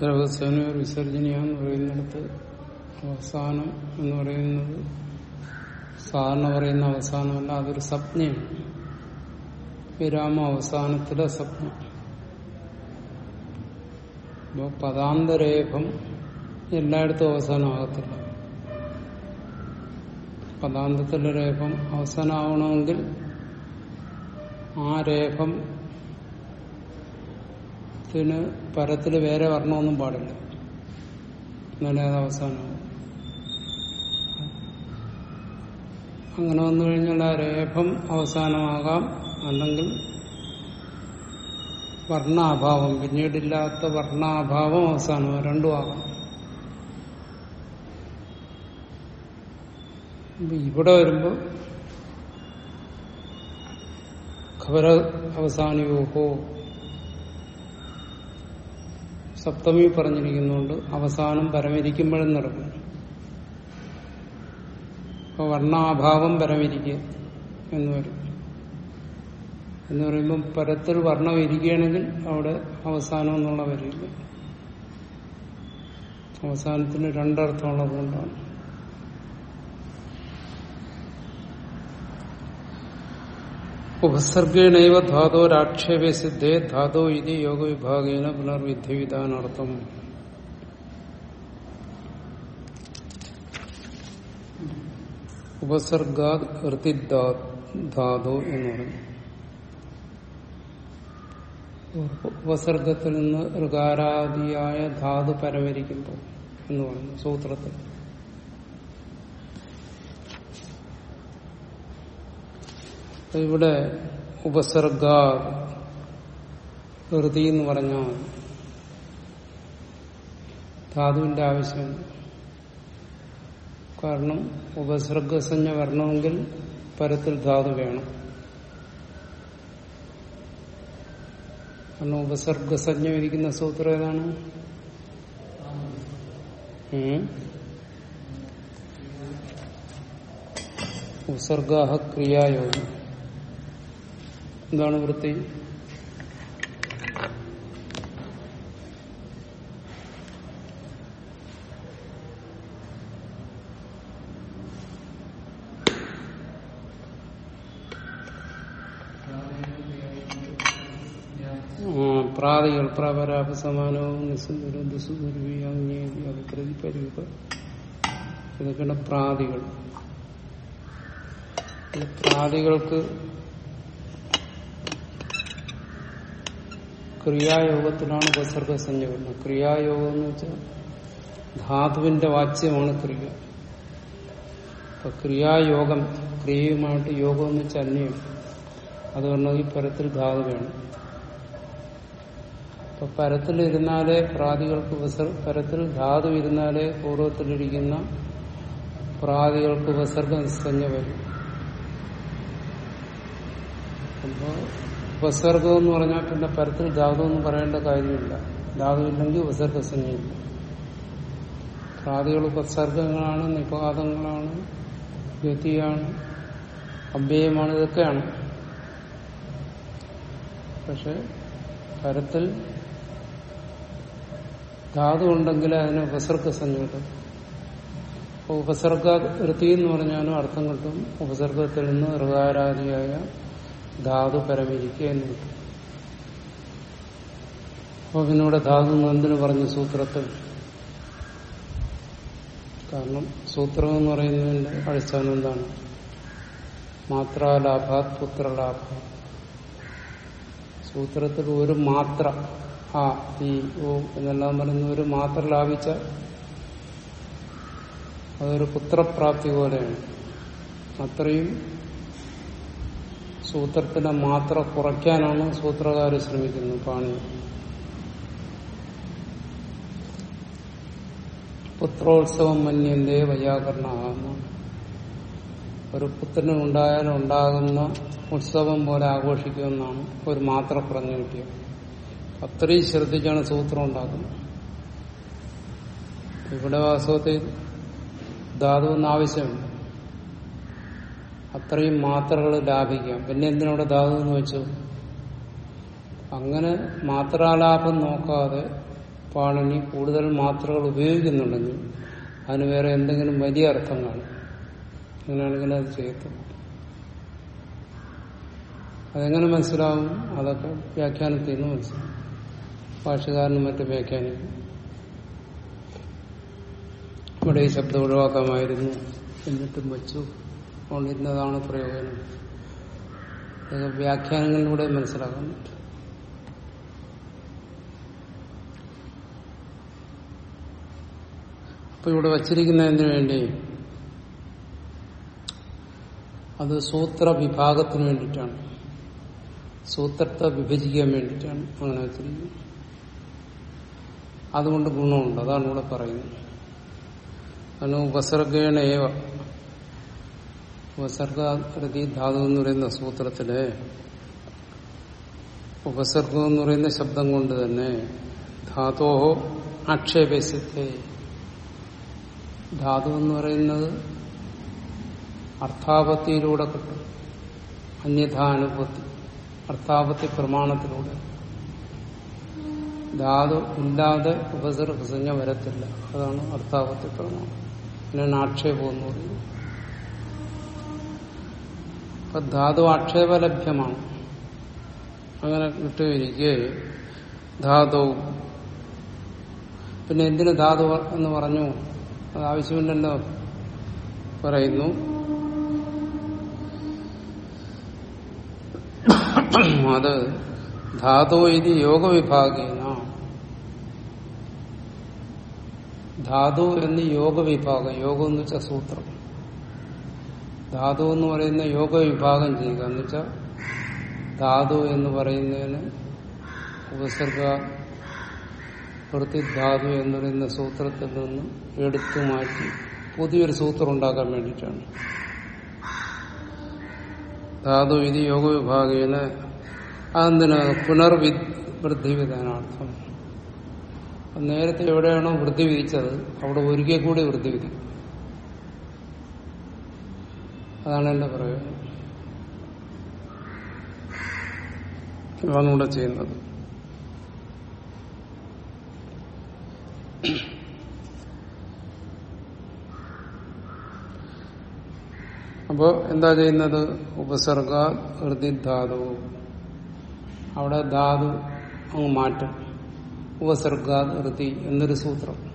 കരവസാന വിസർജനീയ എന്ന് പറയുന്നിടത്ത് അവസാനം എന്ന് പറയുന്നത് സാധാരണ പറയുന്ന അവസാനമല്ല അതൊരു സ്വപ്നയാണ്. വിരാമ അവസാനത്തിലെ സ്വപ്നം. അപ്പോൾ പദാന്തരേഖം എല്ലായിടത്തും അവസാനമാകത്തില്ല. പദാന്തത്തിലെ രേഖം അവസാനമാവണമെങ്കിൽ ആ രേഖം ത്തിന് പരത്തിൽ വേറെ വർണമൊന്നും പാടില്ല. എന്നാലേ അത് അവസാനമാകും അങ്ങനെ വന്നു കഴിഞ്ഞാൽ ആ രേഖം അവസാനമാകാം. അല്ലെങ്കിൽ വർണാഭാവം പിന്നീടില്ലാത്ത വർണാഭാവം അവസാനം രണ്ടും ആകാം. ഇവിടെ വരുമ്പോൾ ഖബര അവസാനയോഹോ സപ്തമി പറഞ്ഞിരിക്കുന്നുണ്ട് അവസാനം പരമിരിക്കുമ്പോഴും നടക്കും. അപ്പൊ വർണാഭാവം പരമിരിക്കുക എന്ന് വരും എന്ന് പറയുമ്പം പരത്തിൽ വർണം ഇരിക്കുകയാണെങ്കിൽ അവിടെ അവസാനം എന്നുള്ള വരില്ല അവസാനത്തിന് രണ്ടർത്ഥമുള്ളത് ഉപസർഗേണൈവ ധാതോരാക്ഷേപേ സിദ്ധേ ധാതോ ഇത് യോഗവിഭാഗേന പുനർവിദ്യവിധാനാർത്ഥം ഉപസർഗാത് ധാതു എന്ന് പറഞ്ഞു ഉപസർഗത്തിൽ നിന്ന് ഋകാരാദിയായ ധാതു പരമരിക്കുമ്പോൾ എന്ന് പറഞ്ഞു സൂത്രത്തിൽ ഇവിടെ ഉപസർഗ ഹൃതി എന്ന് പറഞ്ഞാൽ ധാതുവിന്റെ ആവശ്യമില്ല കാരണം ഉപസർഗസഞ്ജ വരണമെങ്കിൽ പരത്തിൽ ധാതു വേണം. കാരണം ഉപസർഗസഞ്ജ ഇരിക്കുന്ന സൂത്രം ഏതാണ്? ഉപസർഗാഹ ക്രിയായോഗം. എന്താണ് വൃത്തി? പ്രാതികൾ പ്രാപരാപസമാനവും നിസ്സുന്ദരം ദുസുദുർവി അങ്ങേതി അഭികൃതി പരിവ ഇതൊക്കെയാണ് പ്രാതികൾ. പ്രാതികൾക്ക് ക്രിയായോഗത്തിലാണ് ഉപസർഗസഞ്ജ വരുന്നത് ക്രിയായോഗം എന്ന് വെച്ചാൽ ധാതുവിന്റെ വാച്യമാണ് ക്രിയ. അപ്പൊ ക്രിയായോഗം ക്രിയയുമായിട്ട് യോഗം എന്ന് വെച്ചാൽ അന്യം അത് പറഞ്ഞാൽ പരത്തിൽ ധാതു വേണം അപ്പൊ പരത്തിലിരുന്നാലേ പ്രാതികൾക്ക് ഉപസർ പരത്തിൽ ധാതു ഇരുന്നാലേ പൂർവത്തിലിരിക്കുന്ന പ്രാതികൾക്ക് ഉപസർഗസഞ്ജ വരും. അപ്പോ ഉപസർഗം എന്ന് പറഞ്ഞാൽ പിന്നെ പരത്തിൽ ധാതു എന്ന് പറയേണ്ട കാര്യമില്ല. ധാതു ഇല്ലെങ്കിൽ ഉപസർഗസഞ്ജയില്ല പ്രാതികൾ ഉപസർഗങ്ങളാണ് നിപാതങ്ങളാണ് ഗതിയാണ് അഭ്യയമാണ് ഇതൊക്കെയാണ്. പക്ഷെ പരത്തിൽ ധാതു ഉണ്ടെങ്കിൽ അതിന് ഉപസർഗസഞ്ജ കിട്ടും ഉപസർഗ വൃത്തി എന്ന് പറഞ്ഞാലും അർത്ഥം കിട്ടും. ഉപസർഗത്തിൽ നിന്ന് ഋകാരാദിയായ ധാതു പരമിരിക്കുക എന്ന് കിട്ടും. അപ്പൊ പിന്നെ ഇവിടെ ധാതു എന്തിനു പറഞ്ഞു സൂത്രത്തിൽ കാരണം സൂത്രം എന്ന് പറയുന്നതിന്റെ അടിസ്ഥാനം എന്താണ്? മാത്രാലാഭാത് പുത്രലാഭ സൂത്രത്തിൽ ഒരു മാത്ര ആ ഈ ഓ എന്നെല്ലാം പറയുന്ന ഒരു മാത്ര ലാഭിച്ച അതൊരു പുത്രപ്രാപ്തി പോലെയാണ്. അത്രയും സൂത്രത്തിന്റെ മാത്ര കുറയ്ക്കാനാണ് സൂത്രകാർ ശ്രമിക്കുന്നത് പാണി. പുത്രോത്സവം മന്യന്റെ വൈയാകരണ ഒരു പുത്രന് ഉണ്ടായാൽ ഉണ്ടാകുന്ന ഉത്സവം പോലെ ആഘോഷിക്കുമെന്നാണ് ഒരു മാത്ര പറഞ്ഞു കിട്ടിയത്. അത്രയും ശ്രദ്ധിച്ചാണ് സൂത്രം ഉണ്ടാക്കുന്നത്. ഇവിടെ വാസ്തവത്തിൽ ധാതുവെന്ന് ആവശ്യമില്ല അത്രയും മാത്രകൾ ലാഭിക്കാം പിന്നെ എന്തിനവിടെ ധാതു എന്ന് വെച്ചു? അങ്ങനെ മാത്രാലാഭം നോക്കാതെ പാണിനി കൂടുതൽ മാത്രകൾ ഉപയോഗിക്കുന്നുണ്ടെങ്കിൽ അതിന് വേറെ എന്തെങ്കിലും വലിയ അർത്ഥം കാണും. അങ്ങനെയാണെങ്കിൽ അത് ചെയ്യത്തുള്ളൂ. അതെങ്ങനെ മനസ്സിലാവും? അതൊക്കെ വ്യാഖ്യാനത്തിൽ നിന്ന് മനസ്സിലാവും. ഭാഷകാരനും മറ്റു വ്യാഖ്യാനിക്കും. ഇവിടെ ഈ ശബ്ദം ഒഴിവാക്കാമായിരുന്നു. എന്നിട്ടും വെച്ചു. കൊണ്ടിരുന്നതാണ് പ്രയോജനം ഇത് വ്യാഖ്യാനങ്ങളിലൂടെ മനസ്സിലാക്കാൻ പറ്റും. അപ്പൊ ഇവിടെ വച്ചിരിക്കുന്നതിന് വേണ്ടി അത് സൂത്ര വിഭാഗത്തിന് വേണ്ടിയിട്ടാണ്. സൂത്രത്തെ വിഭജിക്കാൻ വേണ്ടിയിട്ടാണ് അങ്ങനെ വെച്ചിരിക്കുന്നത്. അതുകൊണ്ട് ഗുണമുണ്ട്. അതാണ് ഇവിടെ പറയുന്നത്. അതിന് ഉപസർഗേണ ഏവ ഉപസർഗി ധാതു എന്ന് പറയുന്ന സൂത്രത്തിൽ ഉപസർഗം എന്ന് പറയുന്ന ശബ്ദം കൊണ്ട് തന്നെ ധാതോഹോ ആക്ഷേപസ്യത്തെ. ധാതു എന്ന് പറയുന്നത് അർത്ഥാപത്തിയിലൂടെ കിട്ടും. അന്യഥാനുപത്തി അർത്ഥാപത്തി പ്രമാണത്തിലൂടെ. ധാതു ഇല്ലാതെ ഉപസർഗസഞ്ജ വരത്തില്ല. അതാണ് അർത്ഥാപത്തി പ്രമാണം. അതിനാണ് ആക്ഷേപം എന്ന് പറയുന്നത്. അപ്പൊ ധാതു ആക്ഷേപലഭ്യമാണ് അങ്ങനെ കിട്ടുകയിരിക്കെ ധാതു. പിന്നെ എന്തിന് ധാതു എന്ന് പറഞ്ഞു? അത് ആവശ്യമില്ലല്ലോ പറയുന്നു. അത് ധാതു ഇത് യോഗവിഭാഗേന. ധാതു എന്ന് യോഗവിഭാഗം. യോഗം എന്ന് വെച്ച സൂത്രം. ധാതു എന്ന് പറയുന്ന യോഗ വിഭാഗം ചെയ്യുക. എന്ന് വെച്ചാൽ ധാതു എന്ന് പറയുന്നതിന് ഉപസർഗ ധാതു എന്ന് പറയുന്ന സൂത്രത്തിൽ നിന്ന് എടുത്തു മാറ്റി പുതിയൊരു സൂത്രം ഉണ്ടാക്കാൻ വേണ്ടിയിട്ടാണ്. ധാതു ഇത് യോഗ യോഗവിഭാഗേന അതെന്തിനാ? പുനർവൃദ്ധി വിധാനാർത്ഥം നേരത്തെ എവിടെയാണോ വൃദ്ധി വിധിച്ചത് അവിടെ ഒരിക്കൽ കൂടി വൃദ്ധി വിധിക്കും. അതാണ് എന്റെ പ്രയോജനം ഇതാണ് ഇവിടെ ചെയ്യുന്നത്. അപ്പോ എന്താ ചെയ്യുന്നത്? ഉപസർഗ ഹൃദി ധാതു. അവിടെ ധാതു അങ്ങ് മാറ്റും. ഉപസർഗ ഹൃതി എന്നൊരു സൂത്രം.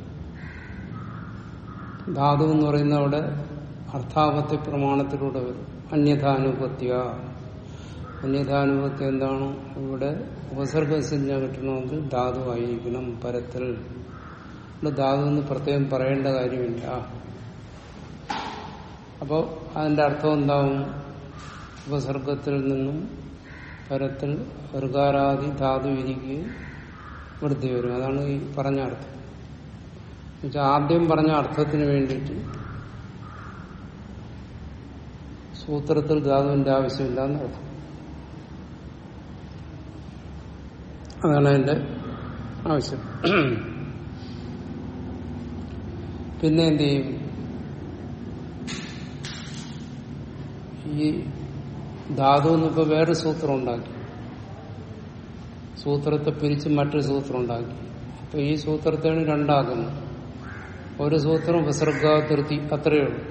ധാതു എന്ന് പറയുന്ന അവിടെ അർത്ഥാപത്തി പ്രമാണത്തിലൂടെ വരും. അന്യഥാനുപത്യ അന്യഥാനുപത്യം എന്താണ്? ഇവിടെ ഉപസർഗസഞ്ജ കിട്ടണമെങ്കിൽ ധാതു ആയിരിക്കണം പരത്തിൽ. ഇവിടെ ധാതു എന്ന് പ്രത്യേകം പറയേണ്ട കാര്യമില്ല. അപ്പോൾ അതിന്റെ അർത്ഥം എന്താവും? ഉപസർഗത്തിൽ നിന്നും പരത്തിൽ ഋകാരാദി ധാതു ഇരിക്കുകയും വൃദ്ധി വരും. അതാണ് ഈ പറഞ്ഞ അർത്ഥം. എന്നുവെച്ചാൽ ആദ്യം പറഞ്ഞ അർത്ഥത്തിന് വേണ്ടിയിട്ട് സൂത്രത്തിൽ ധാതുവിന്റെ ആവശ്യമില്ല എന്നർത്ഥം അതാണ് അതിന്റെ ആവശ്യം. പിന്നെ എന്ത് ചെയ്യും? ഈ ധാതു എന്നിപ്പോ വേറെ സൂത്രം ഉണ്ടാക്കി. സൂത്രത്തെ പിരിച്ച് മറ്റൊരു സൂത്രം ഉണ്ടാക്കി. അപ്പൊ ഈ സൂത്രത്തെയാണ് രണ്ടാക്കുന്നത് ഒരു സൂത്രം വിസർഗാതിർത്തി അത്രയേ ഉള്ളൂ.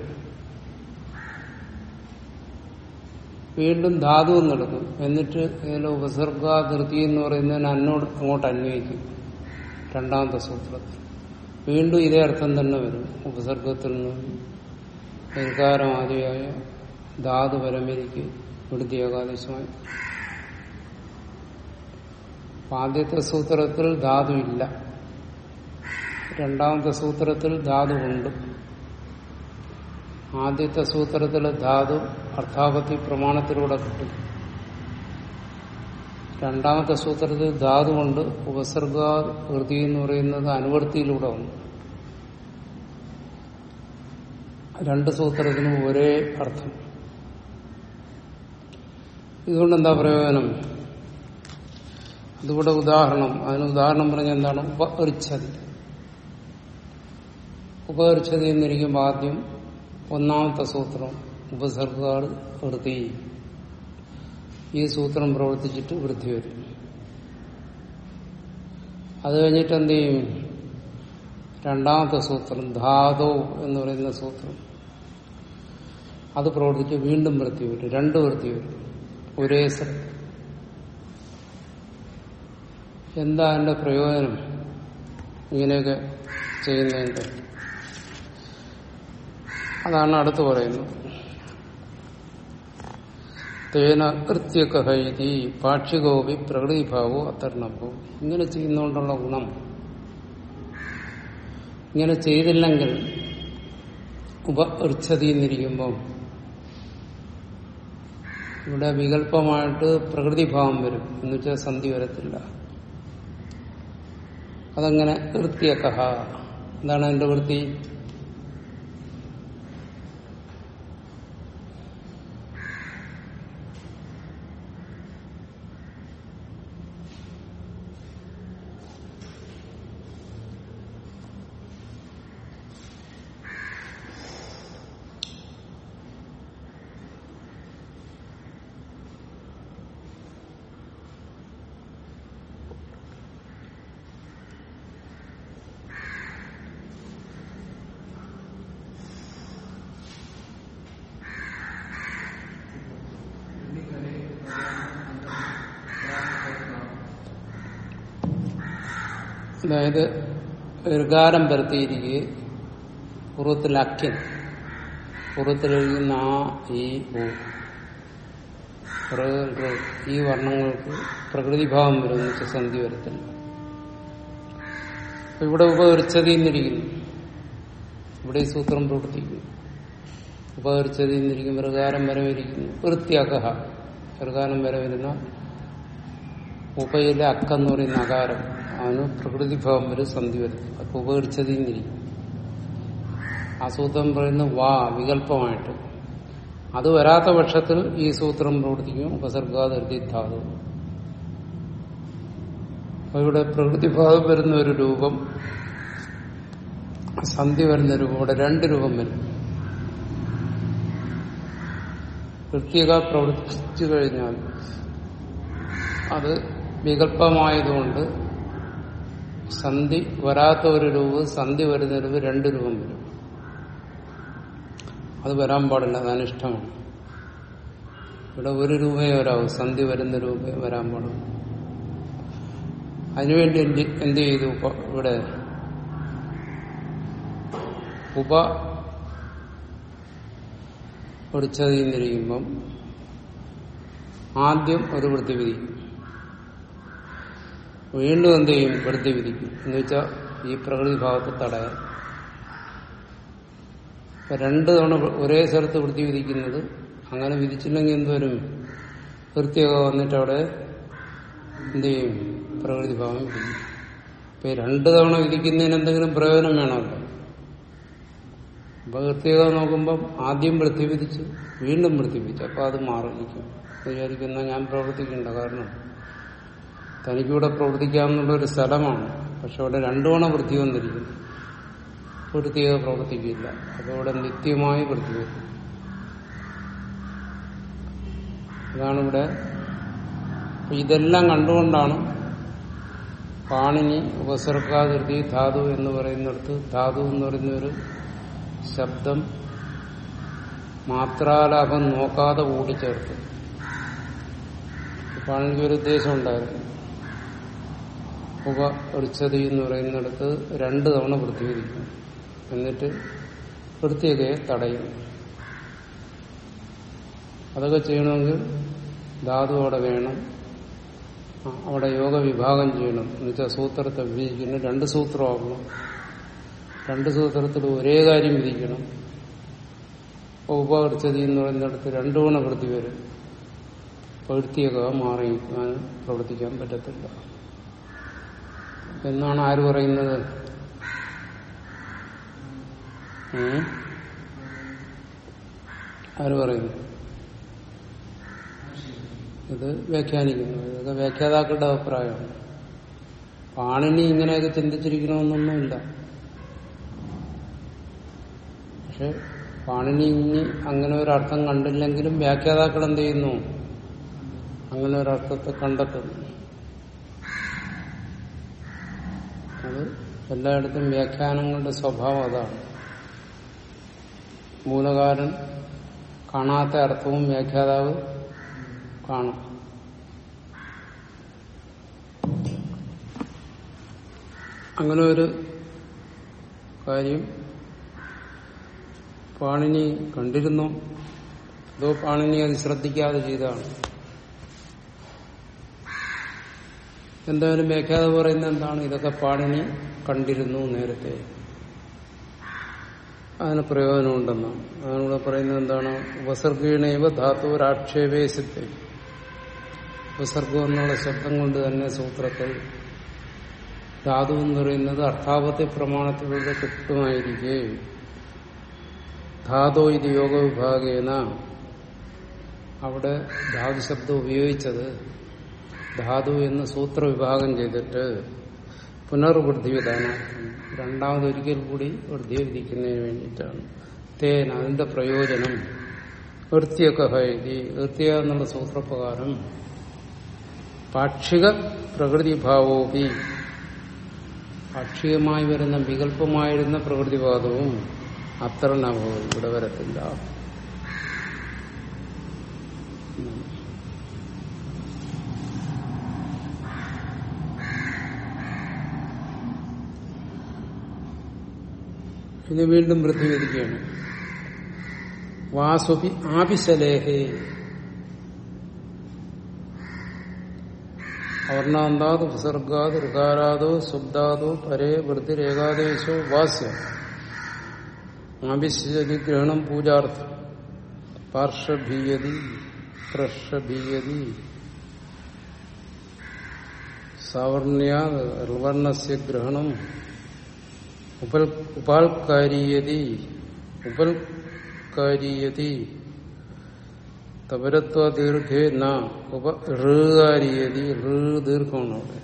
വീണ്ടും ധാതു എന്നെടുക്കും എന്നിട്ട് ഇതിൽ ഉപസർഗാതിർത്തി എന്ന് പറയുന്നതിന് അന്നോട് അങ്ങോട്ട് അന്വയിക്കും. രണ്ടാമത്തെ സൂത്രത്തിൽ വീണ്ടും ഇതേ അർത്ഥം തന്നെ വരും. ഉപസർഗത്തിൽ നിന്ന് വികാരമാദിയായ ധാതു പരമരിക്ക് വൃത്തി ഏകാദേശമായി ആദ്യത്തെ സൂത്രത്തിൽ ധാതു ഇല്ല. രണ്ടാമത്തെ സൂത്രത്തിൽ ധാതു ഉണ്ട്. ആദ്യത്തെ സൂത്രത്തിൽ ധാതു അർത്ഥാപത്തി പ്രമാണത്തിലൂടെ കിട്ടും. രണ്ടാമത്തെ സൂത്രത്തിൽ ധാതു കൊണ്ട് ഉപസർഗ വൃത്തി എന്ന് പറയുന്നത് അനുവർത്തിയിലൂടെ വന്നു. രണ്ട് സൂത്രത്തിനും ഒരേ അർത്ഥം. ഇതുകൊണ്ട് എന്താ പ്രയോജനം? അതുകൂടെ ഉദാഹരണം. അതിന് ഉദാഹരണം പറഞ്ഞ എന്താണ്? ഒരു ഉപരിച്ചതി എന്നിരിക്കുമ്പോൾ ആദ്യം ഒന്നാമത്തെ സൂത്രം ഉപസർഗാർ വൃത്തി ഈ സൂത്രം പ്രവർത്തിച്ചിട്ട് വൃദ്ധി വരും. അത് കഴിഞ്ഞിട്ട് എന്ത് ചെയ്യും? രണ്ടാമത്തെ സൂത്രം ധാതോ എന്ന് പറയുന്ന സൂത്രം. അത് പ്രവർത്തിച്ച് വീണ്ടും വൃത്തി വരും. രണ്ട് വൃത്തി വരും. ഒരേ സ്ഥലത്ത് എന്താ എന്റെ പ്രയോജനം? ഇങ്ങനെയൊക്കെ ചെയ്യുന്നതിന്റെ അതാണ് അടുത്ത് പറയുന്നത്. തേന കൃത്യകഹൈതി പാക്ഷികോപി പ്രകൃതിഭാവോ അത്തരണപ്പോ ഇങ്ങനെ ചെയ്യുന്നതുകൊണ്ടുള്ള ഗുണം. ഇങ്ങനെ ചെയ്തില്ലെങ്കിൽ ഉപർച്ഛതി എന്നിരിക്കുമ്പം ഇവിടെ വികല്പമായിട്ട് പ്രകൃതിഭാവം വരും. എന്ന് വെച്ചാൽ സന്ധി വരത്തില്ല. അതങ്ങനെ വൃത്തിയക്കഹ എന്താണ് എന്റെ വൃത്തി അതായത് ഋകാരം പരത്തിയിരിക്കെ പൂർവത്തിൽ അക്യൻ പൂർവത്തിലെഴുതുന്ന ആ ഈ റ് ഈ വർണങ്ങൾക്ക് പ്രകൃതിഭാവം വരുന്ന സന്ധി വരത്തില്ല. ഇവിടെ ഉപകരിച്ചതി എന്നിരിക്കുന്നു ഇവിടെ ഈ സൂത്രം പ്രവർത്തിക്കുന്നു. ഉപകരിച്ചതി എന്നിരിക്കും പ്രകാരം വരെ ഇരിക്കുന്നു വൃത്തിയകഹ പ്രകാരം വരെ വരുന്ന ഉപയിലെ അക്കെന്ന് പറയുന്ന അകാരം. അവന് പ്രകൃതിഭാവം വരെ സന്ധി വരും അപ്പൊ ഉപകരിച്ചതിന്നിരിക്കും ആ സൂത്രം പറയുന്ന വാ വികല്പമായിട്ട്. അത് വരാത്ത പക്ഷത്തിൽ ഈ സൂത്രം പ്രവർത്തിക്കും. ഉപസർഗാതിർത്തി ധാതു. അപ്പൊ ഇവിടെ പ്രകൃതിഭാവം വരുന്ന ഒരു രൂപം സന്ധി വരുന്ന രൂപം ഇവിടെ രണ്ട് രൂപം വരും. പ്രത്യേക പ്രവർത്തിച്ചു കഴിഞ്ഞാൽ അത് വികല്പമായതുകൊണ്ട് സന്ധി വരാത്ത ഒരു രൂപം സന്ധി വരുന്ന രൂപം രണ്ട് രൂപം വരും അത് വരാൻ പാടില്ല അത് അനിഷ്ടമാണ് ഇവിടെ ഒരു രൂപയെ വരാവൂ സന്ധി വരുന്ന രൂപയെ വരാൻ പാടില്ല അതിനുവേണ്ടി എന്ത് എന്ത് ചെയ്തു? ഉപ- ഇവിടെ. ഉപ പൊടിച്ചതിന്നിരിക്കുമ്പം ആദ്യം ഒരു വൃത്തി വിധിക്കും വീണ്ടും എന്ത് ചെയ്യും? വെറുതെ വിധിക്കും എന്ന് വെച്ചാൽ ഈ പ്രകൃതി ഭാവത്തെ തടയാൻ. രണ്ട് തവണ ഒരേ സ്ഥലത്ത് വൃത്തി വിധിക്കുന്നത് അങ്ങനെ വിധിച്ചില്ലെങ്കിൽ എന്തോരും വൃത്തിയൊക്കെ വന്നിട്ട് അവിടെ എന്ത് ചെയ്യും? പ്രകൃതി ഭാവം വിധിക്കും ഇപ്പൊ രണ്ട് തവണ വിധിക്കുന്നതിന് എന്തെങ്കിലും പ്രയോജനം വേണമല്ലോ. അപ്പൊ വൃത്തിയൊക്കെ നോക്കുമ്പം ആദ്യം വൃത്തി വിധിച്ച് വീണ്ടും വൃത്തി വിധിച്ചു അപ്പൊ അത് മാറിയിരിക്കും. വിചാരിക്കുന്ന ഞാൻ പ്രവർത്തിക്കണ്ട കാരണം തനിക്കിവിടെ പ്രവർത്തിക്കാമെന്നുള്ള ഒരു സ്ഥലമാണ്. പക്ഷെ അവിടെ രണ്ടുവണ വൃത്തി വന്നിരിക്കുന്നു പ്രത്യേക പ്രവർത്തിക്കില്ല. അതവിടെ നിത്യമായി വൃത്തി വരും അതാണ് ഇവിടെ ഇതെല്ലാം കണ്ടുകൊണ്ടാണ് പാണിനി ഉപസർഗാകൃതി ധാതു എന്ന് പറയുന്നിടത്ത് ധാതു എന്ന് പറയുന്ന ഒരു ശബ്ദം മാത്രാലാഭം നോക്കാതെ കൂടിച്ചേർത്ത്. പാണിനിക്ക് ഒരു ഉദ്ദേശം ഉണ്ടായിരുന്നു. ഉപ വൃക്ഷതി എന്ന് പറയുന്നിടത്ത് രണ്ടു തവണ വൃത്തിയിരിക്കും എന്നിട്ട് വൃത്തിയൊക്കെ തടയും. അതൊക്കെ ചെയ്യണമെങ്കിൽ ധാതു അവിടെ വേണം. അവിടെ യോഗ വിഭാഗം ചെയ്യണം. എന്നുവെച്ചാൽ സൂത്രത്തെ വിഭജിക്കുന്നു രണ്ട് സൂത്രമാകണം രണ്ട് സൂത്രത്തിൽ ഒരേ കാര്യം വിധിക്കണം. ഉപകർച്ചതി എന്ന് പറയുന്നിടത്ത് രണ്ടു ഗുണ വൃത്തി വരും. പ്രവൃത്തിയൊക്കെ മാറി പ്രവർത്തിക്കാൻ പറ്റത്തില്ല. എന്നാണ് ആര് പറയുന്നത്? ആര് പറയുന്നു ഇത് വ്യാഖ്യാനിക്കുന്നു. ഇതൊക്കെ വ്യാഖ്യാതാക്കളുടെ അഭിപ്രായമാണ് പാണിനി ഇങ്ങനെയൊക്കെ ചിന്തിച്ചിരിക്കണമെന്നൊന്നുമില്ല. പക്ഷെ പാണിനി ഇനി അങ്ങനെ ഒരു അർത്ഥം കണ്ടില്ലെങ്കിലും വ്യാഖ്യാതാക്കൾ എന്ത് ചെയ്യുന്നു? അങ്ങനെ ഒരർത്ഥത്തെ കണ്ടെത്തുന്നു. അത് എല്ലായിടത്തും വ്യാഖ്യാനങ്ങളുടെ സ്വഭാവം അതാണ്. മൂലകാരൻ കാണാത്ത അർത്ഥവും വ്യാഖ്യാതാവ് കാണും. അങ്ങനെ ഒരു കാര്യം പാണിനി കണ്ടിരുന്നു. അതോ പാണിനി അത് ശ്രദ്ധിക്കാതെ ചെയ്തതാണ്? എന്തായാലും വ്യാഖ്യാത പറയുന്നത് എന്താണ്? ഇതൊക്കെ പാണിനി കണ്ടിരുന്നു നേരത്തെ. അതിന് പ്രയോജനമുണ്ടെന്നാണ് അതിനൂടെ പറയുന്നത് എന്താണ്? ഉപസർഗീണൈവ ധാതുരാക്ഷേപേ സിദ്ധ. ഉപസർഗം എന്നുള്ള ശബ്ദം കൊണ്ട് തന്നെ സൂത്രത്തിൽ ധാതു എന്ന് പറയുന്നത് അർത്ഥാപത്യ പ്രമാണത്തിലൂടെ കിട്ടുമായിരിക്കെ ധാതോ ഇത് യോഗവിഭാഗേന. അവിടെ ധാതു ശബ്ദം ഉപയോഗിച്ചത് ധാതു എന്ന് സൂത്രവിഭാഗം ചെയ്തിട്ട് പുനർവൃദ്ധി വിധാനാർത്ഥം രണ്ടാമതൊരിക്കൽ കൂടി വൃദ്ധി വിധിക്കുന്നതിന് വേണ്ടിയിട്ടാണ്. തേന അതിന്റെ പ്രയോജനം. വൃത്തിയൊക്കെ ഹൈതി വൃത്തിയ എന്നുള്ള സൂത്രപ്രകാരം പാക്ഷിക പ്രകൃതിഭാവോപി. പാക്ഷികമായി വരുന്ന വികല്പമായിരുന്ന പ്രകൃതിവാദവും അത്ര ഇവിടെ വരത്തില്ല. ഇനി വീണ്ടും വൃദ്ധി വരികയാണ് വാസുപി ആപിശലേഹേ അവർണാന്താത് വിസർഗാത് ഋകാരാതോ ശബ്ദാതോ പരേ വൃത്തിരേകാദേശോ വാസ്യം. ആപിശലി ഗ്രഹണം പൂജാർത്ഥം. പാർശ്വഭീയതി പ്രഷഭീയതി സാവർണ്യാ ഋവർണസ്യ ഗ്രഹണം ഉപൽ ദീർഘേ ന ഉപ അവിടെ.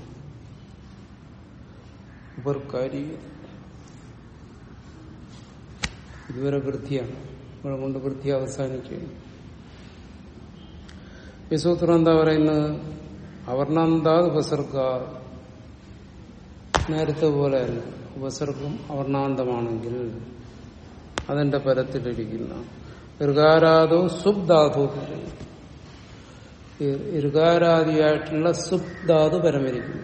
ഇതുവരെ വൃത്തിയാണ്. ഇവിടെ കൊണ്ട് വൃത്തി അവസാനിക്കുകയാണ് ഈ എന്താ പറയുന്നത്? അവർണാന്താത് ഉപസർഗ നേരത്തെ പോലെ തന്നെ ഉപസർഗം അവർണാന്തമാണെങ്കിൽ അതെന്റെ പരത്തിലിരിക്കുന്ന. ഋകാരാദോ സുബ്ധാതു ഋകാരാദിയായിട്ടുള്ള സുബ്ധാതു പരമിരിക്കുന്നു.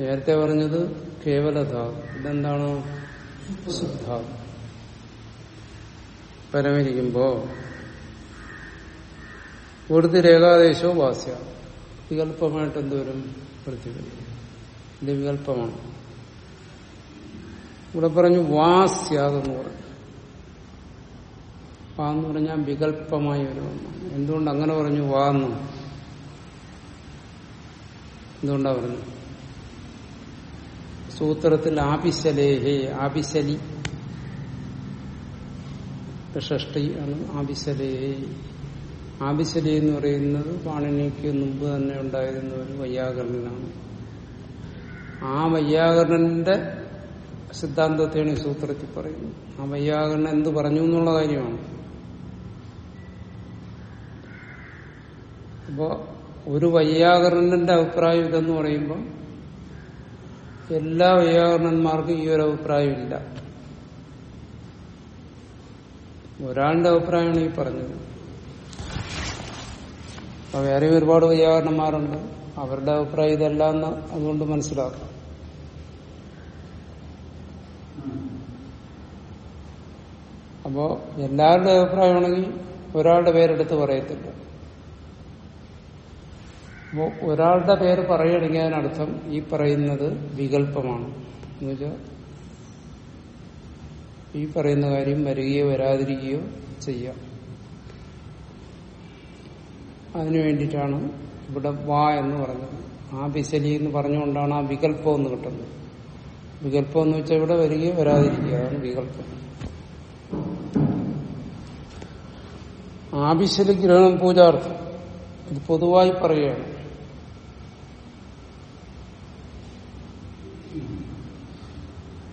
നേരത്തെ പറഞ്ഞത് കേവലധാതു ഇതെന്താണ്? സുബ്ധാതു പരമിരിക്കുമ്പോ ഇവിടുത്തെ രേഖാദേശോ വാസ്യ. വികല്പമായിട്ട് എന്തോരും പ്രതിഫലിക്കും ഇത് വികല്പമാണ്. ഇവിടെ പറഞ്ഞു വാസ്യാതെന്ന് പറഞ്ഞു. വാ എന്ന് പറഞ്ഞാൽ വികല്പമായി ഒന്നാണ് എന്തുകൊണ്ട് അങ്ങനെ പറഞ്ഞു വാ എന്ന്? എന്തുകൊണ്ടാ പറഞ്ഞു സൂത്രത്തിൽ ആപിശലേഹേ ആപിശലി ഷഷ്ടി ആണ് ആപിശലേഹേ ആപിശലി എന്ന് പറയുന്നത് പാണിനിക്ക് മുമ്പ് തന്നെ ഉണ്ടായിരുന്ന ഒരു വൈയാകരണനാണ് ആ വൈയാകരണന്റെ സിദ്ധാന്തത്തെയാണ് ഈ സൂത്രത്തിൽ പറയുന്നത്. ആ വൈയാകരണൻ എന്ത് പറഞ്ഞു എന്നുള്ള കാര്യമാണ്. അപ്പോ ഒരു വൈയാകരണന്റെ അഭിപ്രായം ഇതെന്ന് പറയുമ്പോൾ എല്ലാ വൈയാകരണന്മാർക്കും ഈ ഒരു അഭിപ്രായമില്ല ഒരാളുടെ അഭിപ്രായമാണ് ഈ പറഞ്ഞത്. വേറെ ഒരുപാട് വൈയാകരണന്മാരുണ്ട് അവരുടെ അഭിപ്രായം ഇതല്ല എന്ന് അതുകൊണ്ട് മനസ്സിലാക്കാം. അപ്പോ എല്ലാവരുടെ അഭിപ്രായമാണെങ്കിൽ ഒരാളുടെ പേരെടുത്ത് പറയത്തില്ല. അപ്പോ ഒരാളുടെ പേര് പറയുകയാണെങ്കിൽ ഈ പറയുന്നത് വികല്പമാണ് എന്നുവെച്ചാൽ ഈ പറയുന്ന കാര്യം വരികയോ വരാതിരിക്കുകയോ ചെയ്യാം. അതിനു വേണ്ടിയിട്ടാണ് ഇവിടെ വാ എന്ന് പറഞ്ഞത് ആ ബിസലി എന്ന് പറഞ്ഞുകൊണ്ടാണ് ആ വികല്പം എന്ന് കിട്ടുന്നത്. വികല്പം എന്ന് വെച്ചാൽ ഇവിടെ വരികയോ വരാതിരിക്കുക. അതാണ് വികല്പം ആഭിശലി ഗ്രഹണം പൂജാർത്ഥം. ഇത് പൊതുവായി പറയുകയാണ്.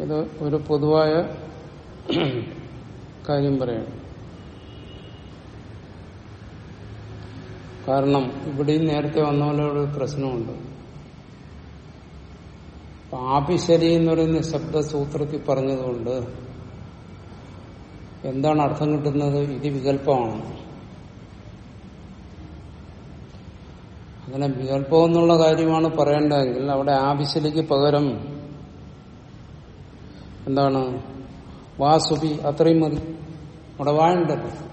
ഇത് ഒരു പൊതുവായ കാര്യം പറയണം കാരണം ഇവിടെയും നേരത്തെ വന്ന പോലെ ഒരു പ്രശ്നമുണ്ട്. പാപിശരി എന്ന് പറയുന്ന ശബ്ദസൂത്രത്തിൽ പറഞ്ഞതുകൊണ്ട് എന്താണ് അർത്ഥം കിട്ടുന്നത്? ഇത് വികല്പമാണ് അങ്ങനെ വികല്പം എന്നുള്ള കാര്യമാണ് പറയേണ്ടതെങ്കിൽ അവിടെ ആപിശലിക്ക് പകരം എന്താണ്? വാസുബി അത്രയും മതി. അവിടെ വായുണ്ടല്ലോ.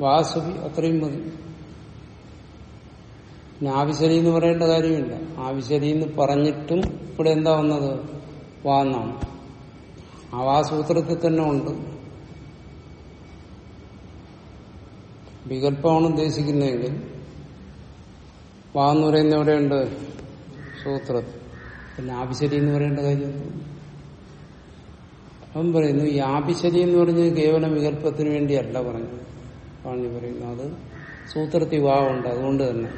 വാസുപി അത്രയും മതി. പിന്നെ ആവിശരി എന്ന് പറയേണ്ട കാര്യമില്ല. ആവിശരി എന്ന് പറഞ്ഞിട്ടും ഇവിടെ എന്താ വന്നത്? വാ എന്നാണ് ആ വാസൂത്രത്തിൽ തന്നെ ഉണ്ട്. വികല്പമാണ് ഉദ്ദേശിക്കുന്നതെങ്കിൽ വാ എന്ന് പറയുന്ന എവിടെയുണ്ട്? സൂത്രത്തിൽ. പിന്നെ ആഭിശരി എന്ന് പറയേണ്ട കാര്യം? അവൻ പറയുന്നു ഈ ആഭിശരി എന്ന് പറഞ്ഞത് കേവലം വികല്പത്തിന് വേണ്ടിയല്ല പറഞ്ഞത്. ആണ് പറയുന്നത് അത് സൂത്രത്തിൽ വാവുണ്ട് അതുകൊണ്ട് തന്നെ.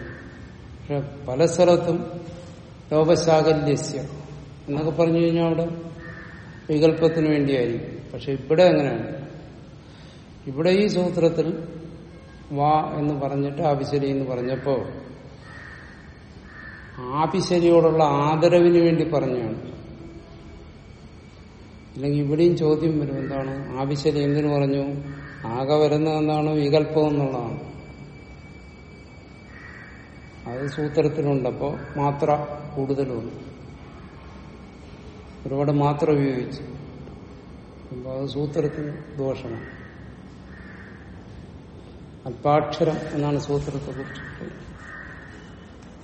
പക്ഷെ പല സ്ഥലത്തും ലോപശാകല്യസ്യ എന്നൊക്കെ പറഞ്ഞു കഴിഞ്ഞാൽ അവിടെ വികല്പത്തിന് വേണ്ടിയായിരിക്കും. പക്ഷെ ഇവിടെ അങ്ങനെയാണ് ഇവിടെ ഈ സൂത്രത്തിൽ വാ എന്ന് പറഞ്ഞിട്ട് ആഭിശരി എന്ന് പറഞ്ഞപ്പോ ആഭിശരിയോടുള്ള ആദരവിന് വേണ്ടി പറഞ്ഞാണ്. അല്ലെങ്കിൽ ഇവിടെയും ചോദ്യം വരും എന്താണ് ആഭിശരി എന്തിനു പറഞ്ഞു? ആകെ വരുന്നത് എന്താണ്? വികല്പം എന്നുള്ളതാണ്. അത് സൂത്രത്തിലുണ്ട്. അപ്പോ മാത്ര കൂടുതലുണ്ട് ഒരുപാട് മാത്ര ഉപയോഗിച്ചു. അപ്പോൾ അത് സൂത്രത്തിന് ദോഷമാണ്. അല്പാക്ഷരം എന്നാണ് സൂത്രത്തെ കുറിച്ച്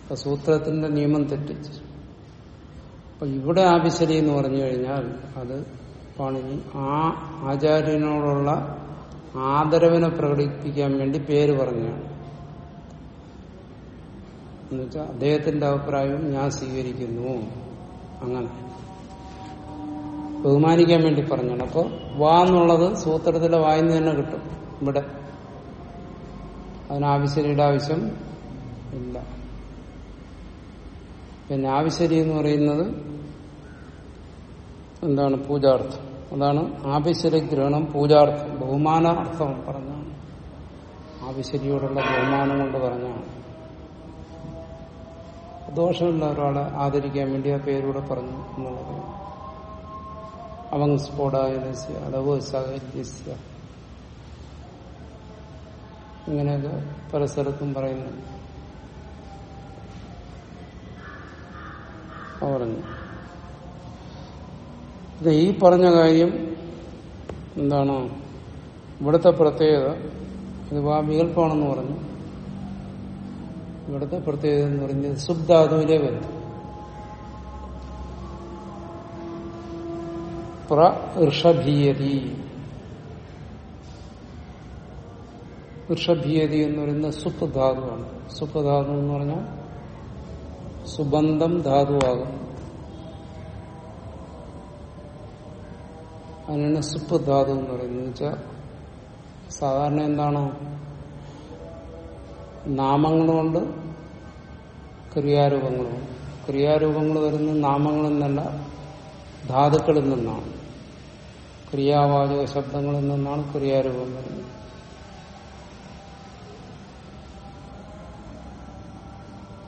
അപ്പൊ സൂത്രത്തിന്റെ നിയമം തെറ്റിച്ചു. അപ്പൊ ഇവിടെ ആഭിശരി എന്ന് പറഞ്ഞു കഴിഞ്ഞാൽ അത് പാണിനി ആ ആചാര്യനോടുള്ള ആദരവിനെ പ്രകടിപ്പിക്കാൻ വേണ്ടി പേര് പറഞ്ഞാണ്. എന്നുവെച്ചാൽ അദ്ദേഹത്തിന്റെ അഭിപ്രായം ഞാൻ സ്വീകരിക്കുന്നു. അങ്ങനെ. ബഹുമാനിക്കാൻ വേണ്ടി പറഞ്ഞാണ്. അപ്പോൾ വാ എന്നുള്ളത് സൂത്രത്തിലെ വായിന്ന് തന്നെ കിട്ടും ഇവിടെ. അതിനാവശ്യരിയുടെ ആവശ്യം ഇല്ല. പിന്നെ ആവശ്യരി എന്ന് പറയുന്നത് എന്താണ്? പൂജാർത്ഥം. അതാണ് ആഭിശരി ഗ്രഹണം പൂജാർത്ഥം ബഹുമാന അർത്ഥം പറഞ്ഞാണ്. ആഭിശരിയോടുള്ള ബഹുമാനം കൊണ്ട് പറഞ്ഞാണ്. ദോഷമുള്ള ഒരാളെ ആദരിക്കാൻ വേണ്ടി ആ പേരൂടെ പറഞ്ഞു എന്നുള്ളത്. അവങ് സ്ഫോടായ അളവ് സഹര്യസ്യ ഇങ്ങനെയൊക്കെ പല സ്ഥലത്തും പറയുന്നു ആ പറഞ്ഞു. ഇത് ഈ പറഞ്ഞ കാര്യം എന്താണ്? ഇവിടുത്തെ പ്രത്യേകത ഇത് വാ വികല്പമാണെന്ന് പറഞ്ഞു. ഇവിടുത്തെ പ്രത്യേകത എന്ന് പറഞ്ഞത് സുബ്ധാതുവിലെ ബന്ധം. പ്രഋഷഭീയതി ഋഷഭീയതി. എന്ന് പറയുന്ന സുപ്പ് ധാതു എന്ന് പറഞ്ഞാൽ സുബന്ധം ധാതുവാകും അതിനാണ് സുപ്പ് ധാതു എന്ന് പറയുന്നത് വെച്ചാൽ സാധാരണ എന്താണ്? നാമങ്ങളുമുണ്ട് ക്രിയാരൂപങ്ങളുമുണ്ട് ക്രിയാരൂപങ്ങൾ വരുന്ന നാമങ്ങളിൽ നിന്നല്ല ധാതുക്കളിൽ നിന്നാണ് ക്രിയാവാചക ശബ്ദങ്ങളിൽ നിന്നാണ് ക്രിയാരൂപം വരുന്നത്.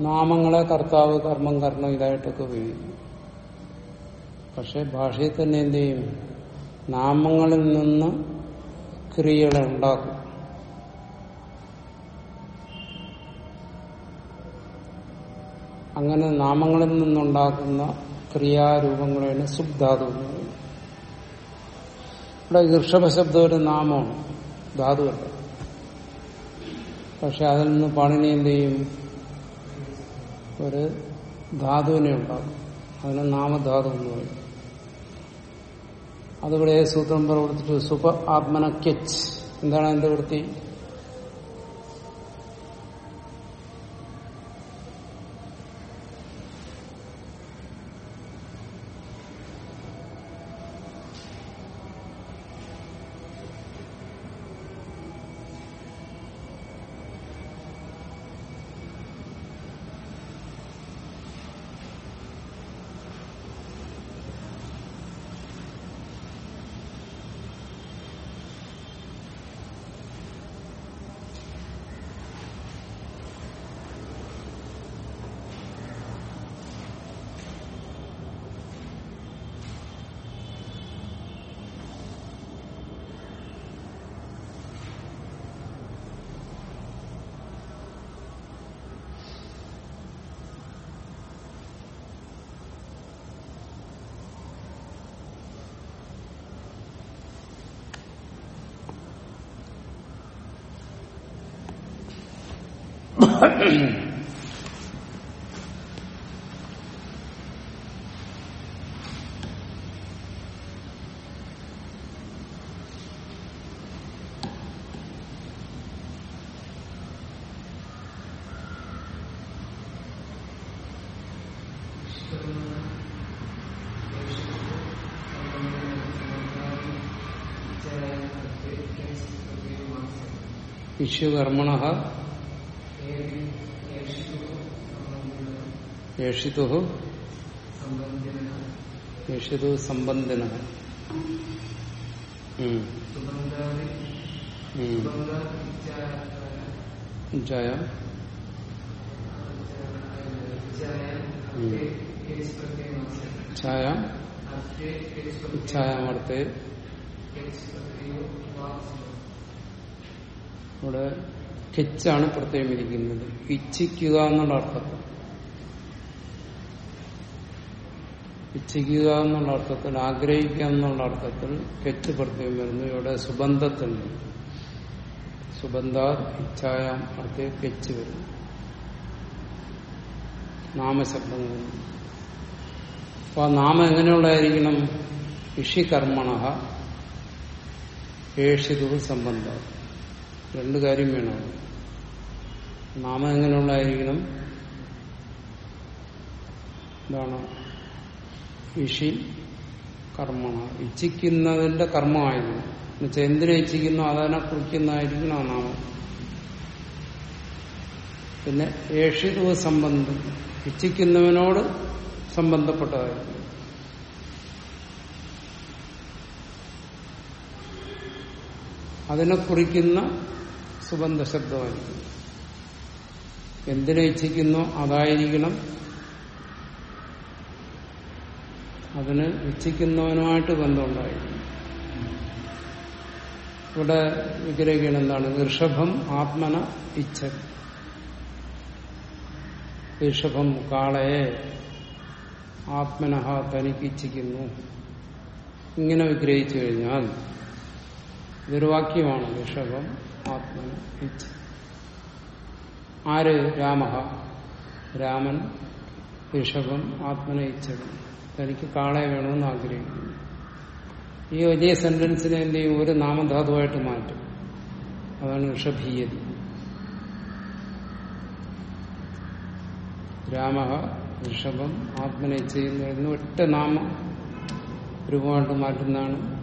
നാമങ്ങളെ കർത്താവ് കർമ്മം കർണം ഇതായിട്ടൊക്കെ ഉപയോഗിക്കും. പക്ഷെ ഭാഷയിൽ തന്നെ എന്ത് ചെയ്യും? നാമങ്ങളിൽ നിന്ന് ക്രിയകളെ ഉണ്ടാക്കും. അങ്ങനെ നാമങ്ങളിൽ നിന്നുണ്ടാക്കുന്ന ക്രിയാരൂപങ്ങളെയാണ് സുബ്ധാതു എന്ന് പറയുന്നത്. ഇവിടെ ഋഷഭശബ്ദം ഒരു നാമമാണ്. ധാതുവല്ല പക്ഷെ അതിൽ നിന്ന് പാണിനി എന്ത് ചെയ്യും? ഒരു ധാതുവിനെ ഉണ്ടാക്കും. അതിന് നാമധാതു എന്ന് പറയും. അതിവിടെ സൂത്രം പ്രവർത്തിച്ചു? സുപ ആത്മനക്യച്ച്. എന്താണ് അതിന്റെ വൃത്തി? इष्युकर्मण യേഷിതു യേഷിതു സംബന്ധിന. ജയ. ഛായ. ഛായാമർത്തെ. ഇവിടെ കിച്ചാണ് പ്രത്യേകം ഇരിക്കുന്നത് ഇച്ഛിക്കുക എന്നുള്ള അർത്ഥത്തിൽ. ഇച്ഛിക്കുക എന്നുള്ള അർത്ഥത്തിൽ ആഗ്രഹിക്കുക എന്നുള്ള അർത്ഥത്തിൽ കെച്ച് പ്രത്യേകം വരുന്നു ഇവിടെ സുബന്ധത്തിൽ സുബന്ധ ഇച്ഛായ കെച്ച് വരുന്നു. നാമശബ്ദം വരുന്നു അപ്പൊ ആ നാമം എങ്ങനെയുള്ളതായിരിക്കണം? ഇഷികർമ്മണ ഏഷിതു സംബന്ധ. രണ്ട് കാര്യം വേണം. നാമം എങ്ങനെയുള്ളതായിരിക്കണം? എന്താണ് ഇഷി കർമ്മണ ഇച്ഛിക്കുന്നതിന്റെ കർമ്മമായിരുന്നു. എന്നുവെച്ചാൽ എന്തിനെ ഇച്ഛിക്കുന്നു അതിനെ കുറിക്കുന്നതായിരിക്കണം ആ നാമം. പിന്നെ ഏഷിതു സംബന്ധം. ഇച്ഛിക്കുന്നവനോട് സംബന്ധപ്പെട്ടതായിരുന്നു. അതിനെ കുറിക്കുന്ന സുബന്ധ ശബ്ദമായിരിക്കും എന്തിനെ ഇച്ഛിക്കുന്നു അതായിരിക്കണം അതിന് ഇച്ഛിക്കുന്നവനുമായിട്ട് ബന്ധമുണ്ടായി. ഇവിടെ വിഗ്രഹിക്കണം എന്താണ്? ഋഷഭം ആത്മന ഇച്ഛ ഋഷഭം കാളയെ ആത്മനഹ തനിക്ക് ഇച്ഛിക്കുന്നു ഇങ്ങനെ വിഗ്രഹിച്ചു കഴിഞ്ഞാൽ ഇതൊരു വാക്യമാണ് ഋഷഭം ആത്മന ഇച്ഛ ആര്? രാമ രാമൻ ഋഷഭം ആത്മന ഇച്ഛകം തനിക്ക് കാളയെ വേണമെന്ന് ആഗ്രഹിക്കുന്നു. ഈ വലിയ സെന്റൻസിനെ ചെയ്യും ഒരു നാമധാതുവായിട്ട് മാറ്റും. അതാണ് ഋഷഭീയതി. രാമ ഋഷഭം ആത്മനയിച്ചെന്ന് പറയുന്ന ഒറ്റ നാമ രൂപമായിട്ട് മാറ്റുന്നതാണ്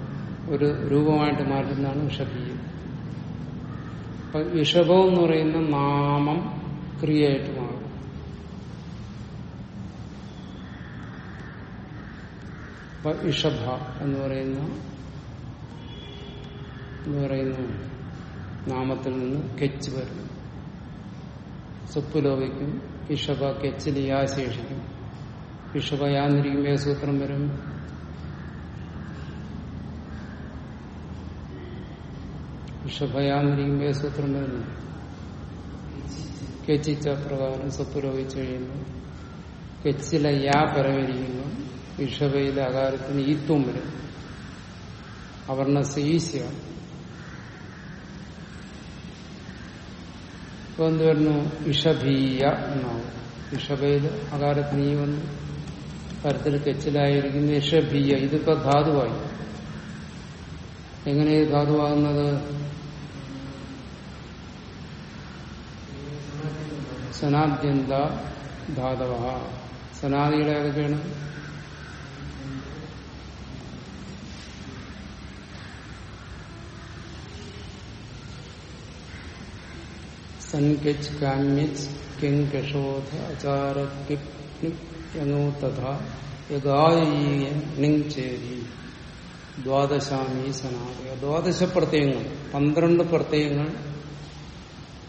ഒരു രൂപമായിട്ട് മാറ്റുന്നതാണ് ഋഷഭീയം അപ്പൊ ഋഷഭം എന്ന് പറയുന്ന നാമം ക്രിയയായിട്ട് മാറും അപ്പൊ ഇഷഭ എന്ന് പറയുന്ന എന്ന് പറയുന്ന നാമത്തിൽ നിന്ന് കെച്ച് വരും സുപ്പുലോകയ്ക്കും ഇഷഭ കെച്ചിൽ യാ ശേഷിക്കും ഇഷഭ യാന്നിരിക്കുമ്പോൾ സൂത്രം വരും? ഇഷഭയാന്നിരിക്കുമ്പോൾ സൂത്രം വരുന്നു? കെച്ചിച്ച പ്രകാരം സ്വപ്പ് ലോപിച്ചു കഴിയുന്നു കെച്ചിലെ യാ പരമിരിക്കുന്നു ഇഷഭയിലെ അകാരത്തിന് ഈത്വം വരും അവർണ സീസ്യ ഇപ്പൊ എന്ത് വരുന്നു? ഇഷഭീയ എന്നാവും. ഇഷഭയിൽ അകാരത്തിന് ഈ വന്ന് തരത്തിൽ കെച്ചിലായിരിക്കുന്ന ഇഷഭീയ ഇതിപ്പോ ധാതുവായി. എങ്ങനെ ധാതുവാകുന്നത്? സനാദ്യന്ത ധാതവ. സനാദിയുടെ ഏതൊക്കെയാണ്? ദ്വാദശ പ്രത്യയങ്ങൾ പന്ത്രണ്ട് പ്രത്യയങ്ങൾ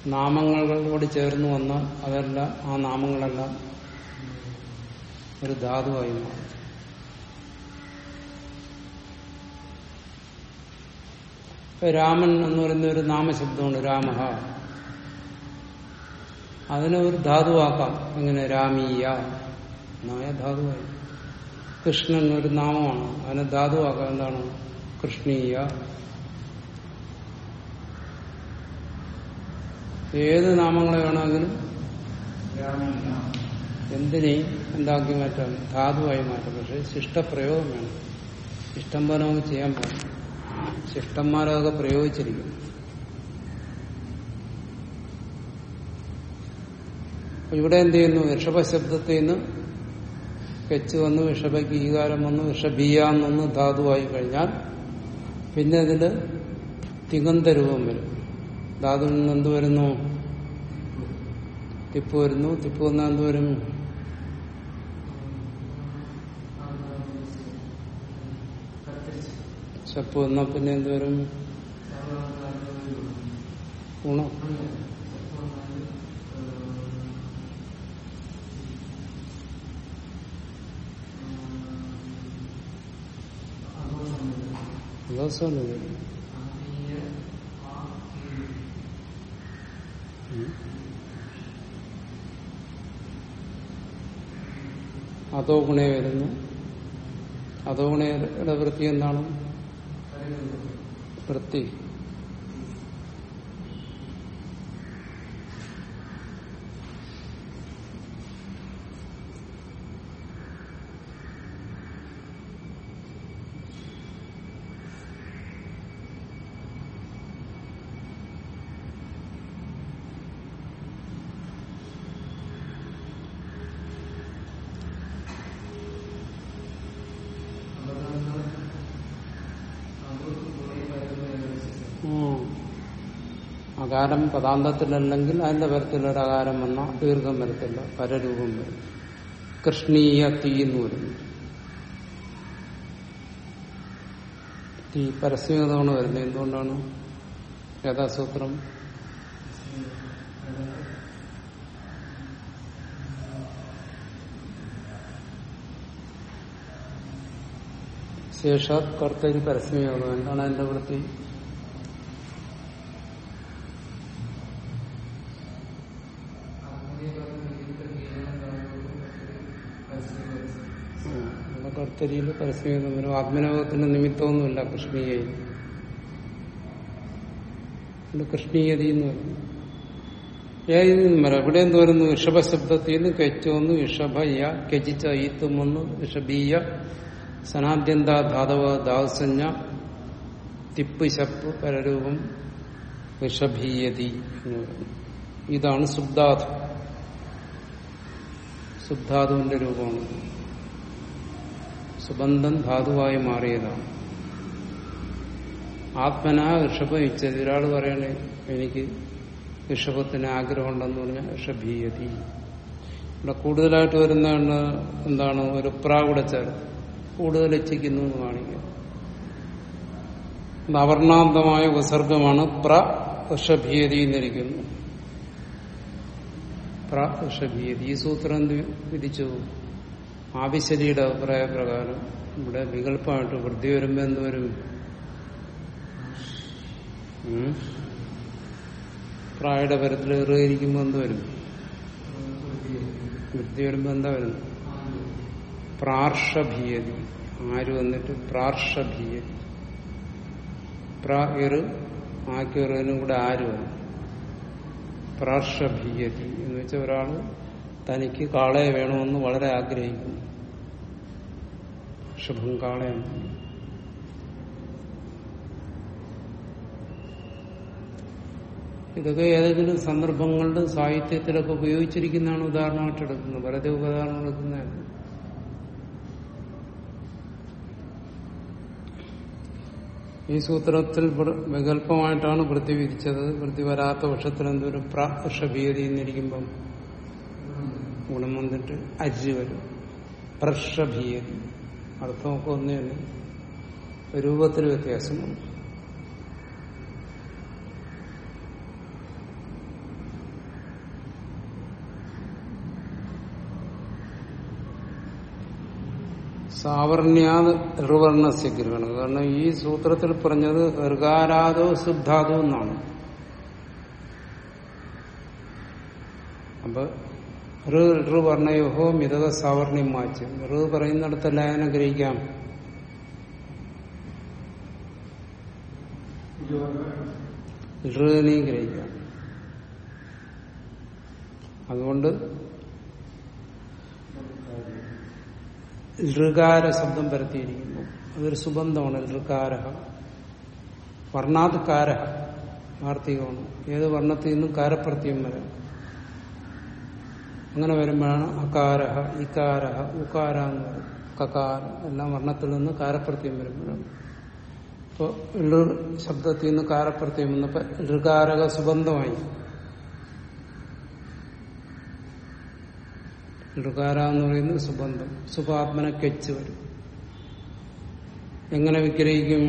നാമങ്ങളോട് ചേർന്ന് വന്ന അതെല്ലാം ആ നാമങ്ങളെല്ലാം ഒരു ധാതുവായി മാറും. രാമൻ എന്ന് പറയുന്ന ഒരു നാമശബ്ദമാണ് രാമഹ. അതിനെ ഒരു ധാതുവാക്കാം. ഇങ്ങനെ രാമീയ നായ ധാതുവായി. കൃഷ്ണൻ ഒരു നാമമാണ്. അതിനെ ധാതുവാക്കാം. എന്താണ്? കൃഷ്ണീയ. ഏത് നാമങ്ങളെ വേണമെങ്കിലും എന്തിനേയും എന്താക്കി മാറ്റാം? ധാതുവായി മാറ്റാം. പക്ഷെ ശിഷ്ടപ്രയോഗം വേണം. ഇഷ്ടം പോലെ നമുക്ക് ചെയ്യാൻ പറ്റും. ശിഷ്ടന്മാരതൊക്കെ പ്രയോഗിച്ചിരിക്കും. ഇവിടെ എന്ത് ചെയ്യുന്നു? ഋഷഭശബ്ദത്തിൽ നിന്ന് കെച്ച് വന്ന് ഋഷഭയ്ക്ക് ഈകാരം വന്ന് ഋഷഭീയാന്ന് വന്ന് ധാതുവായി കഴിഞ്ഞാൽ പിന്നെ അതിൽ തികന്ത രൂപം വരും. ധാതുവിൽ നിന്ന് എന്ത് വരുന്നു? തിപ്പ് വരുന്നു. തിപ്പ് വന്നാൽ എന്ത് വരും? ചപ്പ് വന്നാൽ പിന്നെ എന്ത് വരും? ഗുണം ഉം. അതോ ഗുണേ വരുന്നു. അതോ ഗുണയുടെ വൃത്തി എന്താണ്? വൃത്തി. അകാരം പദാന്തത്തിലല്ലെങ്കിൽ അതിന്റെ പരത്തിലൊരു അകാരം വന്ന ദീർഘം വരത്തില്ല പരരൂപം വരും. കൃഷ്ണീയ തീ എന്ന് വരുന്നു തീ പരസ്യതമാണ് വരുന്നത്? എന്തുകൊണ്ടാണ്? യഥാസൂത്രം ശേഷാത് കർത്തരി പരസ്യയോഗം എന്താണ് അതിന്റെ വൃത്തി? ഇവിടെ പരസ്യം പരസ്യയോഗം ആത്മലോകത്തിന്റെ നിമിത്തമൊന്നുമില്ല ഇവിടെ കൃഷ്ണീയതി എന്ന് പറയുന്നു ഏതിൽ നിന്നും വരാം? ഇവിടെ എന്ത് വരുന്നു? ഋഷഭശബ്ദത്തിൽ നിന്ന് കെച്ചൊന്ന് ഋഷഭയ കെജിച്ച ഈത്തും വന്ന്. ഋഷഭീയ സനാദ്യന്ത ധാതവ ദാസഞ്ജ തിപ്പ് ശപ്പ് പരരൂപം ഋഷഭീയതി എന്ന് പറയുന്നു ഇതാണ് സുബ്ധാതു സുബ്ധാതുവിന്റെ രൂപമാണ്. സുബന്ധം ധാതുവായി മാറിയതാണ്. ആത്മന ഋഷഭം ഇച്ഛതി. ഒരാൾ പറയണേ എനിക്ക് ഋഷഭത്തിന് ആഗ്രഹമുണ്ടെന്ന് പറഞ്ഞാൽ ഋഷഭീയതി. ഇവിടെ കൂടുതലായിട്ട് വരുന്ന എന്താണ്? ഒരു പ്രാവിടെ ചേർത്ത് കൂടുതൽ ഇച്ഛിക്കുന്നു എന്ന് കാണിക്കുക. അവർണാന്തമായ ഉപസർഗമാണ് പ്ര ഋഷഭീയതി എന്നിരിക്കുന്നു. പ്ര ഋഷഭീയതി. ഈ സൂത്രം വിധിച്ചു? ആവശ്യരിയുടെ അഭിപ്രായ പ്രകാരം ഇവിടെ വികല്പമായിട്ട് വൃദ്ധി വരുമ്പോ എന്ത് വരും? പ്രായുടെ പരത്തിൽ ഏറിയിരിക്കുമ്പോ എന്ത് വരും. വൃദ്ധി വരുമ്പോ എന്താ വരുന്നത്? പ്രാർഷഭീയതി. ആര് വന്നിട്ട് പ്രാർഷഭീയതി? പ്ര എറ് വരുന്നതിനും കൂടെ ആര് വന്നു? പ്രാർഷഭീയതി. എന്ന് വെച്ചാൽ ഒരാൾ തനിക്ക് കാളയെ വേണമെന്ന് വളരെ ആഗ്രഹിക്കുന്നു. ശുഭം കാളയം ഇതൊക്കെ ഏതെങ്കിലും സന്ദർഭങ്ങളിലും സാഹിത്യത്തിലൊക്കെ ഉപയോഗിച്ചിരിക്കുന്നതാണ് ഉദാഹരണമായിട്ട് എടുക്കുന്നത്. വെറുതെ ഉപകരണം എടുക്കുന്ന ഈ സൂത്രത്തിൽ വികല്പമായിട്ടാണ് വൃത്തി വിധിച്ചത്. വൃത്തി വരാത്ത പക്ഷത്തിൽ എന്തൊരു പ്രഷഭീതി എന്നിരിക്കുമ്പം ഗുണം വന്നിട്ട് അജ് വരും. പ്രഷഭീയതി അർത്ഥമൊക്കെ ഒന്നേ. രൂപത്തിൽ വ്യത്യാസമുണ്ട്. സാവർണ്യാത് ഋവർണസ്യ ഗ്രഹണം കാരണം ഈ സൂത്രത്തിൽ പറഞ്ഞത് ഋകാരാദോ സിദ്ധാതോ എന്നാണ്. അപ്പൊ ഋ വർണയോഹോ മിതക സാവർണ്യം മാറ്റി ഋ പറയുന്നിടത്ത് അതിനെ ഗ്രഹിക്കാം ഋനെയും ഗ്രഹിക്കാം. അതുകൊണ്ട് ഋകാര ശബ്ദം പരത്തിയിരിക്കുന്നു. അതൊരു സുബന്ധമാണ്. ഋകാര വർണാത് കാര വാർത്തികമാണ് ഏത് വർണത്തിൽ നിന്നും കാരപ്രത്യം വരാം? അങ്ങനെ വരുമ്പോഴാണ് അകാരഹ ഇകാരഹ ഉകാര എന്ന് പറയും കകാര എല്ലാം വർണത്തിൽ നിന്ന് കാരപ്രത്യം വരുമ്പോഴാണ് ഇപ്പൊ ഋ ശബ്ദത്തിൽ നിന്ന് കാരപ്രത്യം വന്നപ്പോ ഋകാരക സുബന്ധമായി ഋകാര എന്ന് പറയുന്നത് സുബന്ധം സുഭാത്മന കെച്ച് വരും. എങ്ങനെ വിഗ്രഹിക്കും?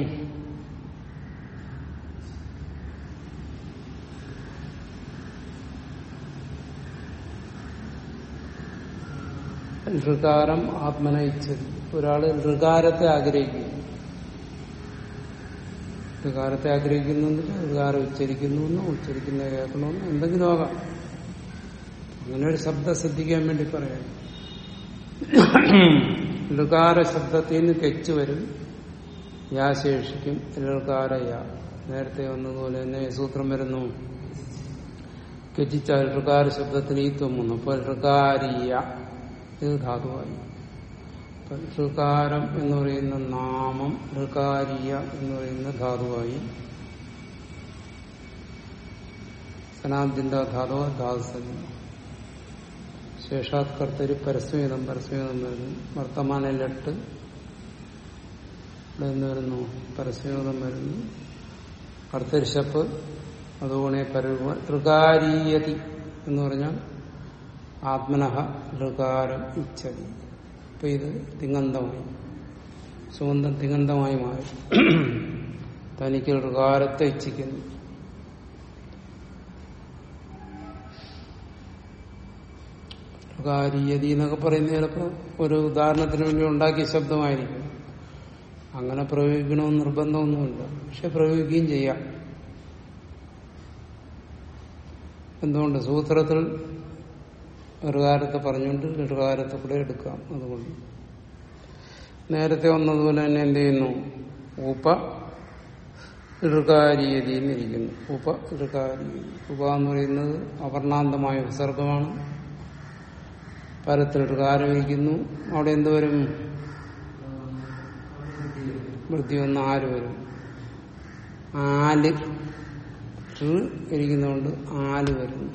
ഋകാരം ആത്മനയിച്ച് ഒരാൾ ഋകാരത്തെ ആഗ്രഹിക്കുന്നു. ഋകാരത്തെ ആഗ്രഹിക്കുന്നു ഋകാരം ഉച്ചരിക്കുന്നു എന്നോ ഉച്ചരിക്കുന്ന കേൾക്കണമെന്നോ എന്തെങ്കിലും ആകാം. അങ്ങനെ ഒരു ശബ്ദം ശ്രദ്ധിക്കാൻ വേണ്ടി പറയാം. ഋകാര ശബ്ദത്തിൽ നിന്ന് തെച്ചു വരും. യാ ശേഷിക്കും ഋകാര യാ നേരത്തെ വന്നതുപോലെ തന്നെ സൂത്രം വരുന്നു. കെച്ചിച്ചാൽ ഋകാര ശബ്ദത്തിന് ഈത്വം വന്നു. അപ്പോൾ ഋകാരിയ ഇത് ധാതുവായി. ഋകാരം എന്ന് പറയുന്ന നാമം ഋകാരിയ എന്ന് പറയുന്ന ധാതുവായി. സനാന്തിന്റെ ധാതു ധാതുസഞ്ജ ശേഷാത് കർത്തര് പരസ്മേതം പരസ്മേതം വരുന്നു. വർത്തമാനിലിട്ട് ഇവിടെ നിന്ന് വരുന്നു. പരസ്മേതം വരുന്നു. കർത്തരിശപ്പ് പരമ ഋകാരീയതി എന്ന് പറഞ്ഞാൽ ആത്മനഹ ഋകാരം ഇച്ഛതി. ഇപ്പൊ ഇത് തിങ്ങന്തമായി സുഗന്ധം തിങ്ങന്തമായി മാറി. തനിക്ക് ഋകാരത്തെ ഇച്ഛിക്കുന്നു. ഋകാരീയതി എന്നൊക്കെ പറയുന്നത് ചിലപ്പോൾ ഒരു ഉദാഹരണത്തിന് വേണ്ടി ഉണ്ടാക്കിയ ശബ്ദമായിരിക്കും. അങ്ങനെ പ്രയോഗിക്കണമെന്ന് നിർബന്ധമൊന്നുമില്ല. പക്ഷെ പ്രയോഗിക്കുകയും ചെയ്യാം. എന്തുകൊണ്ട്? സൂത്രത്തിൽ ഋകാരത്തെ പറഞ്ഞുകൊണ്ട് ഋകാരത്തെ കൂടെ എടുക്കാം അതുകൊണ്ട്. നേരത്തെ വന്നതുപോലെ തന്നെ എന്ത് ചെയ്യുന്നു? ഉപ ഋകാരീയതി എന്നിരിക്കുന്നു ഉപ ഋകാരീയതി. ഉപ എന്ന് പറയുന്നത് അവർണാന്തമായ വിസർഗമാണ് പരത്തിൽ ഋകാരമിരിക്കുന്നു അവിടെ എന്തുവരും വൃത്തി വന്ന് ആര് വരും? ആൽ ഇരിക്കുന്നതുകൊണ്ട് ആൽ വരുന്നു.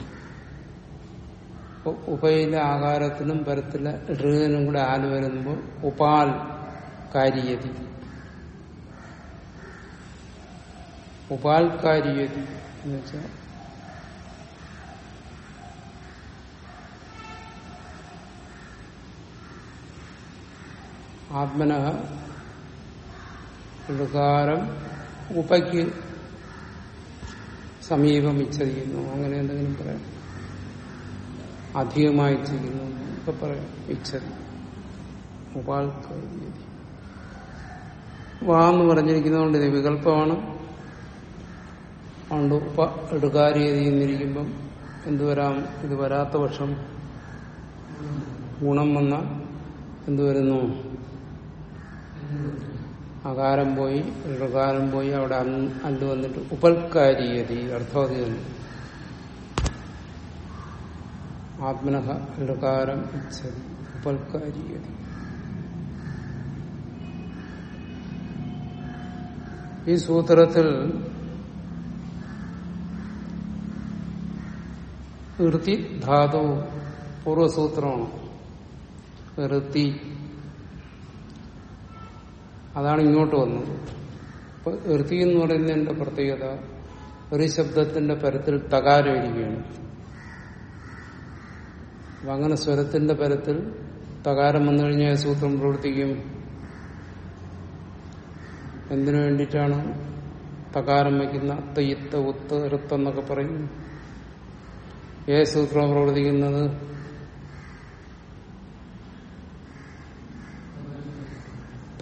ഉപയിലെ ആകാരത്തിനും പരത്തിലെ ഋനും കൂടെ ആൽ വരുമ്പോൾ ഉപാൽ കാര്യതി. ഉപാൽ കാരിയതി എന്ന് വെച്ചാൽ ആത്മന ഋകാരം ഉപയ്ക്ക് സമീപം ഇച്ഛിക്കുന്നു. അങ്ങനെ എന്തെങ്കിലും പറയാം. അധികമായി ചെയ്യുന്നു ഒക്കെ പറയാം. ഇച്ഛതി ഉപാൽക്ക വാ പറഞ്ഞിരിക്കുന്നതുകൊണ്ട് ഇത് വികല്പമാണ് അതുകൊണ്ട് ഉപ എടുക്കാരീതി എന്നിരിക്കുമ്പം എന്തുവരാം ഇത് വരാത്ത പക്ഷം ഗുണം വന്ന എന്തുവരുന്നു അകാരം പോയി ഋകാരം പോയി അവിടെ അല്ല് വന്നിട്ട് ഉപൽക്കാരീയതി അർത്ഥം അത് തന്നെ ആത്മനഹ ഋകാരം ഇച്ഛതി ഈ സൂത്രത്തിൽ ഋതി ധാതു പൂർവസൂത്രമാണ് ഋതി. അതാണ് ഇങ്ങോട്ട് വന്നത്. ഇപ്പൊ ഋതി എന്ന് പറയുന്നതിന്റെ പ്രത്യേകത ഒരു ശബ്ദത്തിന്റെ പരത്തിൽ തകാരം ഇരിക്കുകയാണ് അപ്പൊ അങ്ങനെ സ്വരത്തിന്റെ പരത്തിൽ തകാരം വന്നു കഴിഞ്ഞാൽ സൂത്രം പ്രവർത്തിക്കും. എന്തിനു വേണ്ടിയിട്ടാണ് തകാരം വയ്ക്കുന്ന തയ്യത്ത് ഋത്ത് എന്നൊക്കെ പറയും? ഏ സൂത്രം പ്രവർത്തിക്കുന്നത്?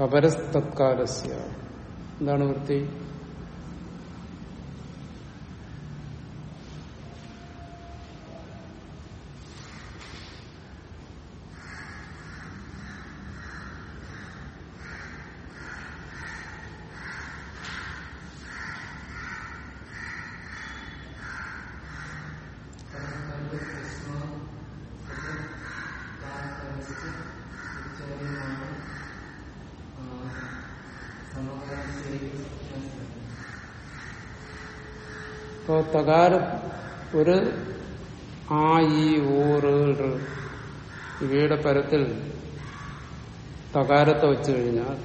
തപരസ് തത്കാലസ്യ എന്താണ് വൃത്തി? ഇപ്പോ തകാര ഒരു ആ ഈ ഓറ് ഇവയുടെ പരത്തിൽ തകാരത്തെ വെച്ചു കഴിഞ്ഞാൽ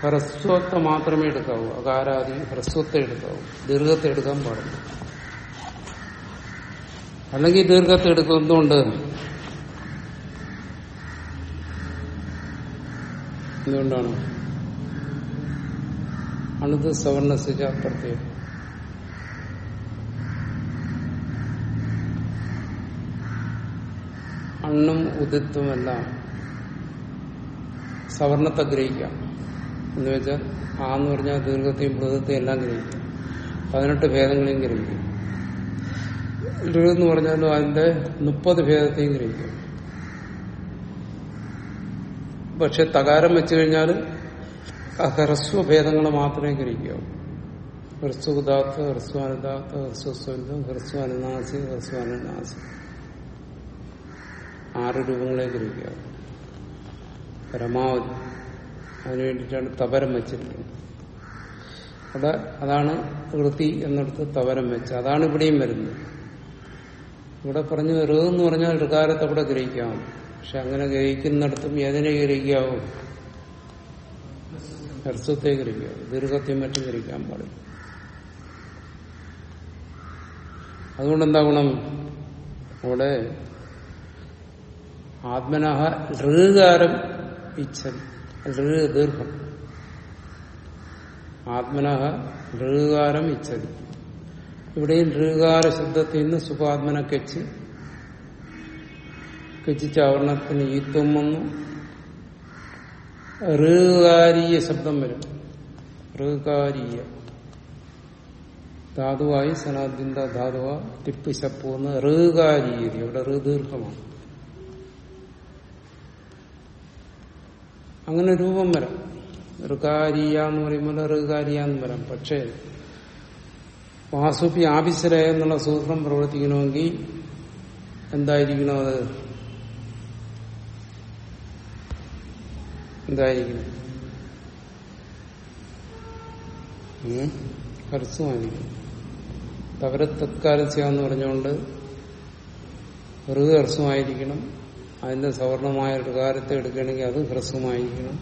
ഹ്രസ്വത്തെ മാത്രമേ എടുക്കാവൂ. അകാരാദി ഹ്രസ്വത്തെ എടുക്കാവൂ. ദീർഘത്തെ എടുക്കാൻ പാടില്ല. അല്ലെങ്കിൽ ദീർഘത്തെ എടുക്കുന്നതുകൊണ്ട് എന്തുകൊണ്ടാണ്? അണുത് സവർണസിച്ച പ്രത്യേകം അണ്ണും ഉദിത്വമെല്ലാം സവർണത്തെ ഗ്രഹിക്കാം എന്ന് വെച്ചാൽ ആ എന്ന് പറഞ്ഞാൽ ദീർഘത്തെയും ബൃഹത്തെയും എല്ലാം ഗ്രഹിക്കും പതിനെട്ട് ഭേദങ്ങളെയും ഗ്രഹിക്കും എന്ന് പറഞ്ഞാലും അതിന്റെ മുപ്പത് ഭേദത്തെയും ഗ്രഹിക്കും പക്ഷെ തകാരം വെച്ചു കഴിഞ്ഞാൽ ഹ്രസ്വ ഭേദങ്ങൾ മാത്രമേ ഗ്രഹിക്കാവൂ ഹ്രസ്വദാത്ത് ഹ്രസ്വാനുദാത്ത് ഹ്രസ്വസ്വന്തം ഹ്രസ്വാനുനാസി ഹ്രസ്വാനുനാസി ആറ് രൂപങ്ങളെ ഗ്രഹിക്കുക പരമാവധി. അതിനു വേണ്ടിയിട്ടാണ് തപരം വെച്ചിരിക്കുന്നത്. അവിടെ അതാണ് വൃത്തി എന്നിടത്ത് തവരം വെച്ച്. അതാണ് ഇവിടെയും വരുന്നത്. ഇവിടെ പറഞ്ഞു ഋ പറഞ്ഞാൽ ഋകാരത്തെ അവിടെ ഗ്രഹിക്കാം. പക്ഷെ അങ്ങനെ ഗ്രഹിക്കുന്നിടത്തും ഏതിനെ ഗ്രഹിക്കാവും? ഹർസ്വത്തെ ഗ്രഹിക്കാവും. ദീർഘത്തെയും മറ്റും ഗ്രഹിക്കാൻ പാടില്ല. അതുകൊണ്ട് എന്താ ഗുണം? അവിടെ ആത്മനഹ ഋകാരം ഇച്ഛൻ ദീർഘം. ആത്മനഹ ഋകാരം ഇച്ഛതി ഇവിടെയും ഋകാര ശബ്ദത്തിൽ നിന്ന് സുഖാത്മന കെച്ച്. കെച്ചിച്ച ആവരണത്തിന് ഈത്വം വന്നു. ഋകാരീയ ശബ്ദം വരും. ഋകാരീയ. ധാതുവായി സനാദിന്ത ധാതുവ തിപ്പ് ശപ്പൂന്ന് ഋകാരീയതി. ഇവിടെ ഋ ദീർഘമാണ് അങ്ങനെ രൂപം വരാം. ഋകാരിയ എന്ന് പറയുമ്പോൾ ഋകാരിയ എന്ന് വരാം. പക്ഷേ വാസുപി ആപിസര എന്നുള്ള സൂത്രം പ്രവർത്തിക്കണമെങ്കിൽ എന്തായിരിക്കണം അത്? എന്തായിരിക്കണം? ഹർസുമായിരിക്കും തവര തത്കാലസ്യ എന്ന് പറഞ്ഞുകൊണ്ട് ഋ ഹർസ്വമായിരിക്കണം അതിന്റെ സവർണമായ ഋകാരത്തെ എടുക്കുകയാണെങ്കിൽ അത് ഹ്രസ്വമായിരിക്കണം.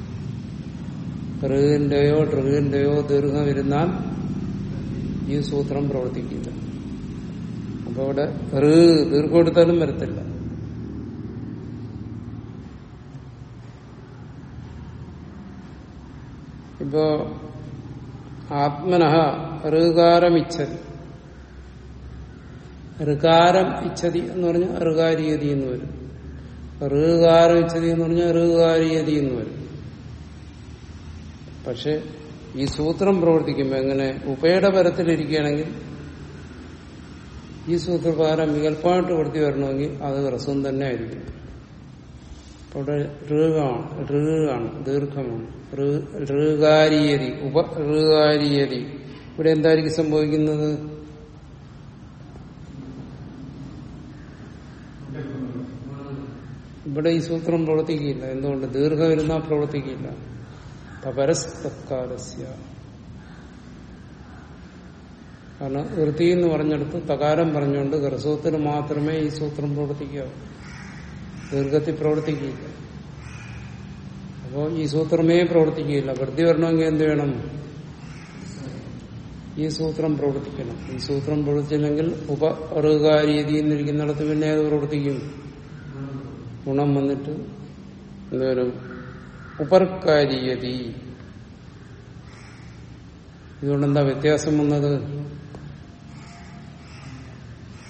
ഋഗിന്റെയോ ഋവിന്റെയോ ദീർഘം ഇരുന്നാൽ ഈ സൂത്രം പ്രവർത്തിക്കില്ല. അപ്പൊ ഇവിടെ ഋ ദീർഘം എടുത്താലും വരത്തില്ല. ഇപ്പോ ആത്മനഹ ഋകാരം ഋകാരം ഇച്ഛതി എന്ന് പറഞ്ഞാൽ ഋകാരിയതി എന്ന് വരും. ഋകാരം ഇച്ഛതി എന്ന് പറഞ്ഞാൽ ഋകാരിയതി എന്ന് വരും. പക്ഷെ ഈ സൂത്രം പ്രവർത്തിക്കുമ്പോൾ എങ്ങനെ ഉപയുടെ പരത്തിലിരിക്കുകയാണെങ്കിൽ ഈ സൂത്രപ്രകാരം വികല്പമായിട്ട് വൃത്തി വരണമെങ്കിൽ അത് ഹ്രസ്വം തന്നെ ആയിരിക്കും. അവിടെ ഋകാണ് ഋകാണ് ദീർഘമാണ്. ഋകാരിയതി ഉപ ഋകാരിയതി. ഇവിടെ എന്തായിരിക്കും സംഭവിക്കുന്നത്? ഇവിടെ ഈ സൂത്രം പ്രവർത്തിക്കില്ല എന്തുകൊണ്ട്? ദീർഘം ഇരുന്നാൽ പ്രവർത്തിക്കില്ല തപരസ്തക്കാലസ്യ കാരണം വൃത്തി എന്ന് പറഞ്ഞെടുത്ത് തകാരം പറഞ്ഞുകൊണ്ട് ഹ്രസ്വത്തിന് മാത്രമേ ഈ സൂത്രം പ്രവർത്തിക്കാവൂ ദീർഘത്തിൽ പ്രവർത്തിക്കില്ല അപ്പോൾ ഈ സൂത്രമേ പ്രവർത്തിക്കുകയില്ല. വൃത്തി വരണമെങ്കിൽ എന്ത് വേണം? ഈ സൂത്രം പ്രവർത്തിക്കണം. ഈ സൂത്രം പ്രവർത്തിച്ചില്ലെങ്കിൽ ഉപ അറുകാരീതി എന്നിരിക്കുന്നിടത്ത് പിന്നെ അത് പ്രവർത്തിക്കും. ഗുണം വന്നിട്ട് എന്തോരും ഇതുകൊണ്ട് ഇതുകൊണ്ടെന്താ വ്യത്യാസം വന്നത്?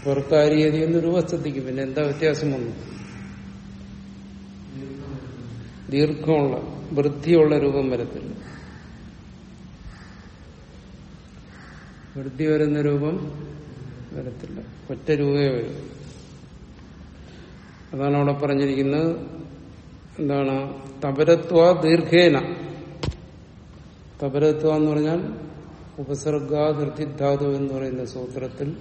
ഉപർക്കാരീയതി എന്ന് രൂപസ്ഥിതിക്കും പിന്നെ എന്താ വ്യത്യാസം വന്നു ദീർഘമുള്ള വൃദ്ധിയുള്ള രൂപം വരത്തില്ല. വൃദ്ധി വരുന്ന രൂപം വരത്തില്ല. ഒറ്റ രൂപയെ വരും. അതാണ് അവിടെ പറഞ്ഞിരിക്കുന്നത്. എന്താണ്? തപരത്വ ദീർഘേന. തപരത്വ എന്ന് പറഞ്ഞാൽ ഉപസർഗാതിർത്തിധാതു എന്ന് പറയുന്ന സൂത്രത്തിൽ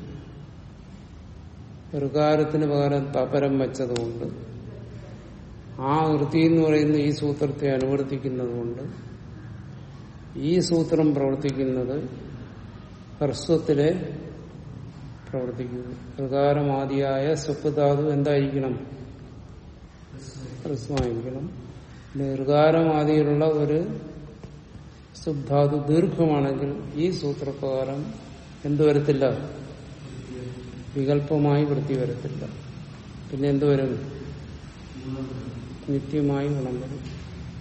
ഋകാരത്തിന് പകരം തപരം വെച്ചതുകൊണ്ട് ആ വൃത്തി എന്ന് പറയുന്ന ഈ സൂത്രത്തെ അനുവർത്തിക്കുന്നതുകൊണ്ട് ഈ സൂത്രം പ്രവർത്തിക്കുന്നത് ഹ്രസ്വത്തിലെ പ്രവർത്തിക്കുന്നു. ഋകാരമാദിയായ സ്വപ്ധാതു എന്തായിരിക്കണം? ഹ്രസ്വമായിരിക്കണം പിന്നെ ഒരു സുബ്ധാതു ദീർഘമാണെങ്കിൽ ഈ സൂത്രപ്രകാരം എന്തു വരത്തില്ല? വികല്പമായി വൃത്തി വരത്തില്ല. പിന്നെ എന്തു വരും? നിത്യമായി ഗുണം വരും.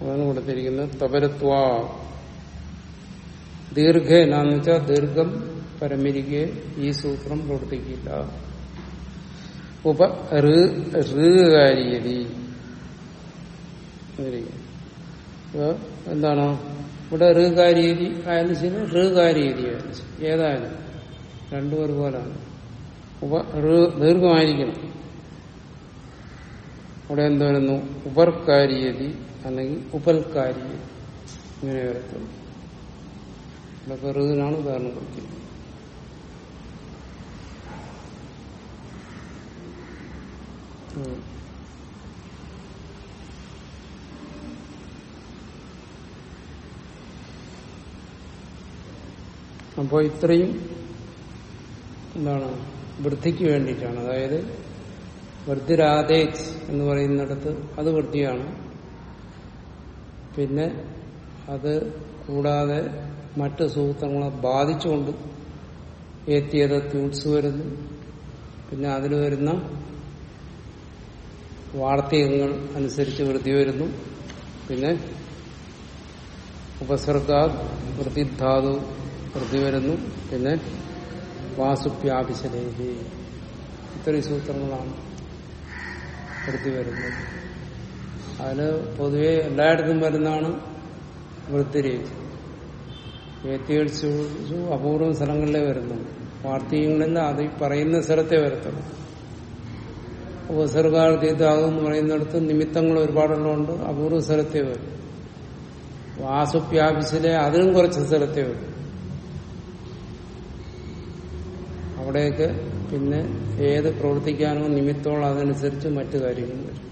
അതാണ് കൊടുത്തിരിക്കുന്നത് തപരത്വ. ദീർഘ എന്നാന്ന് വെച്ചാൽ ദീർഘം പരമിരിക്കെ ഈ സൂത്രം പ്രവർത്തിക്കില്ല. ഉപ ഋകാരിയതി. എന്താണ്? ഇവിടെ ഋകാരീതി ആയാലും ശരി ഋകാരീതി ആയാലും ശരി. ഏതായാലും രണ്ടും ഒരുപോലാണ് ഉപ ദീർഘമായിരിക്കണം. അവിടെ എന്ത് വരുന്നു? അല്ലെങ്കിൽ ഉപൽക്കാരിയതി ഇങ്ങനെ വരത്തുള്ളൂ ഇതൊക്കെ ഋതിനാണ് ഉദാഹരണം കൊടുക്കുന്നത് അപ്പോൾ ഇത്രയും എന്താണ്? വൃദ്ധിക്ക് വേണ്ടിയിട്ടാണ്. അതായത് വൃദ്ധിരാതേജ് എന്ന് പറയുന്നിടത്ത് അത് വൃദ്ധിയാണ്. പിന്നെ അത് കൂടാതെ മറ്റ് സുഹൃത്തുക്കളെ ബാധിച്ചുകൊണ്ട് ഏത്തിയത് ത്യൂട്സ് വരുന്നു പിന്നെ അതിൽ വരുന്ന വാർത്തകങ്ങൾ അനുസരിച്ച് വൃത്തി വരുന്നു. പിന്നെ ഉപസർഗ വൃത്തിധാതു വൃത്തി വരുന്നു. പിന്നെ വാസുപ്യാപിശലേഹി ഇത്രയും സൂത്രങ്ങളാണ് വൃത്തി വരുന്നത്. അതിന് പൊതുവെ എല്ലായിടത്തും വരുന്നതാണ് വൃത്തിരേഖ. ഏത്തിയടിച്ചു അപൂർവം സ്ഥലങ്ങളിലേ വരുന്നുണ്ട് വാർത്തകങ്ങളിൽ അത് പറയുന്ന സ്ഥലത്തെ വരത്തുള്ളൂ. ഉപസർഗാർത്ഥിതാകും എന്ന് പറയുന്നിടത്ത് നിമിത്തങ്ങൾ ഒരുപാടുള്ളതുകൊണ്ട് അപൂർവ സ്ഥലത്തെ വരും. വാസുപ്യാപിസിലെ അതിനും കുറച്ച് സ്ഥലത്തെ വരും. അവിടെയൊക്കെ പിന്നെ ഏത് പ്രവർത്തിക്കാനോ നിമിത്തോളം അതനുസരിച്ച് മറ്റു കാര്യങ്ങൾ വരും.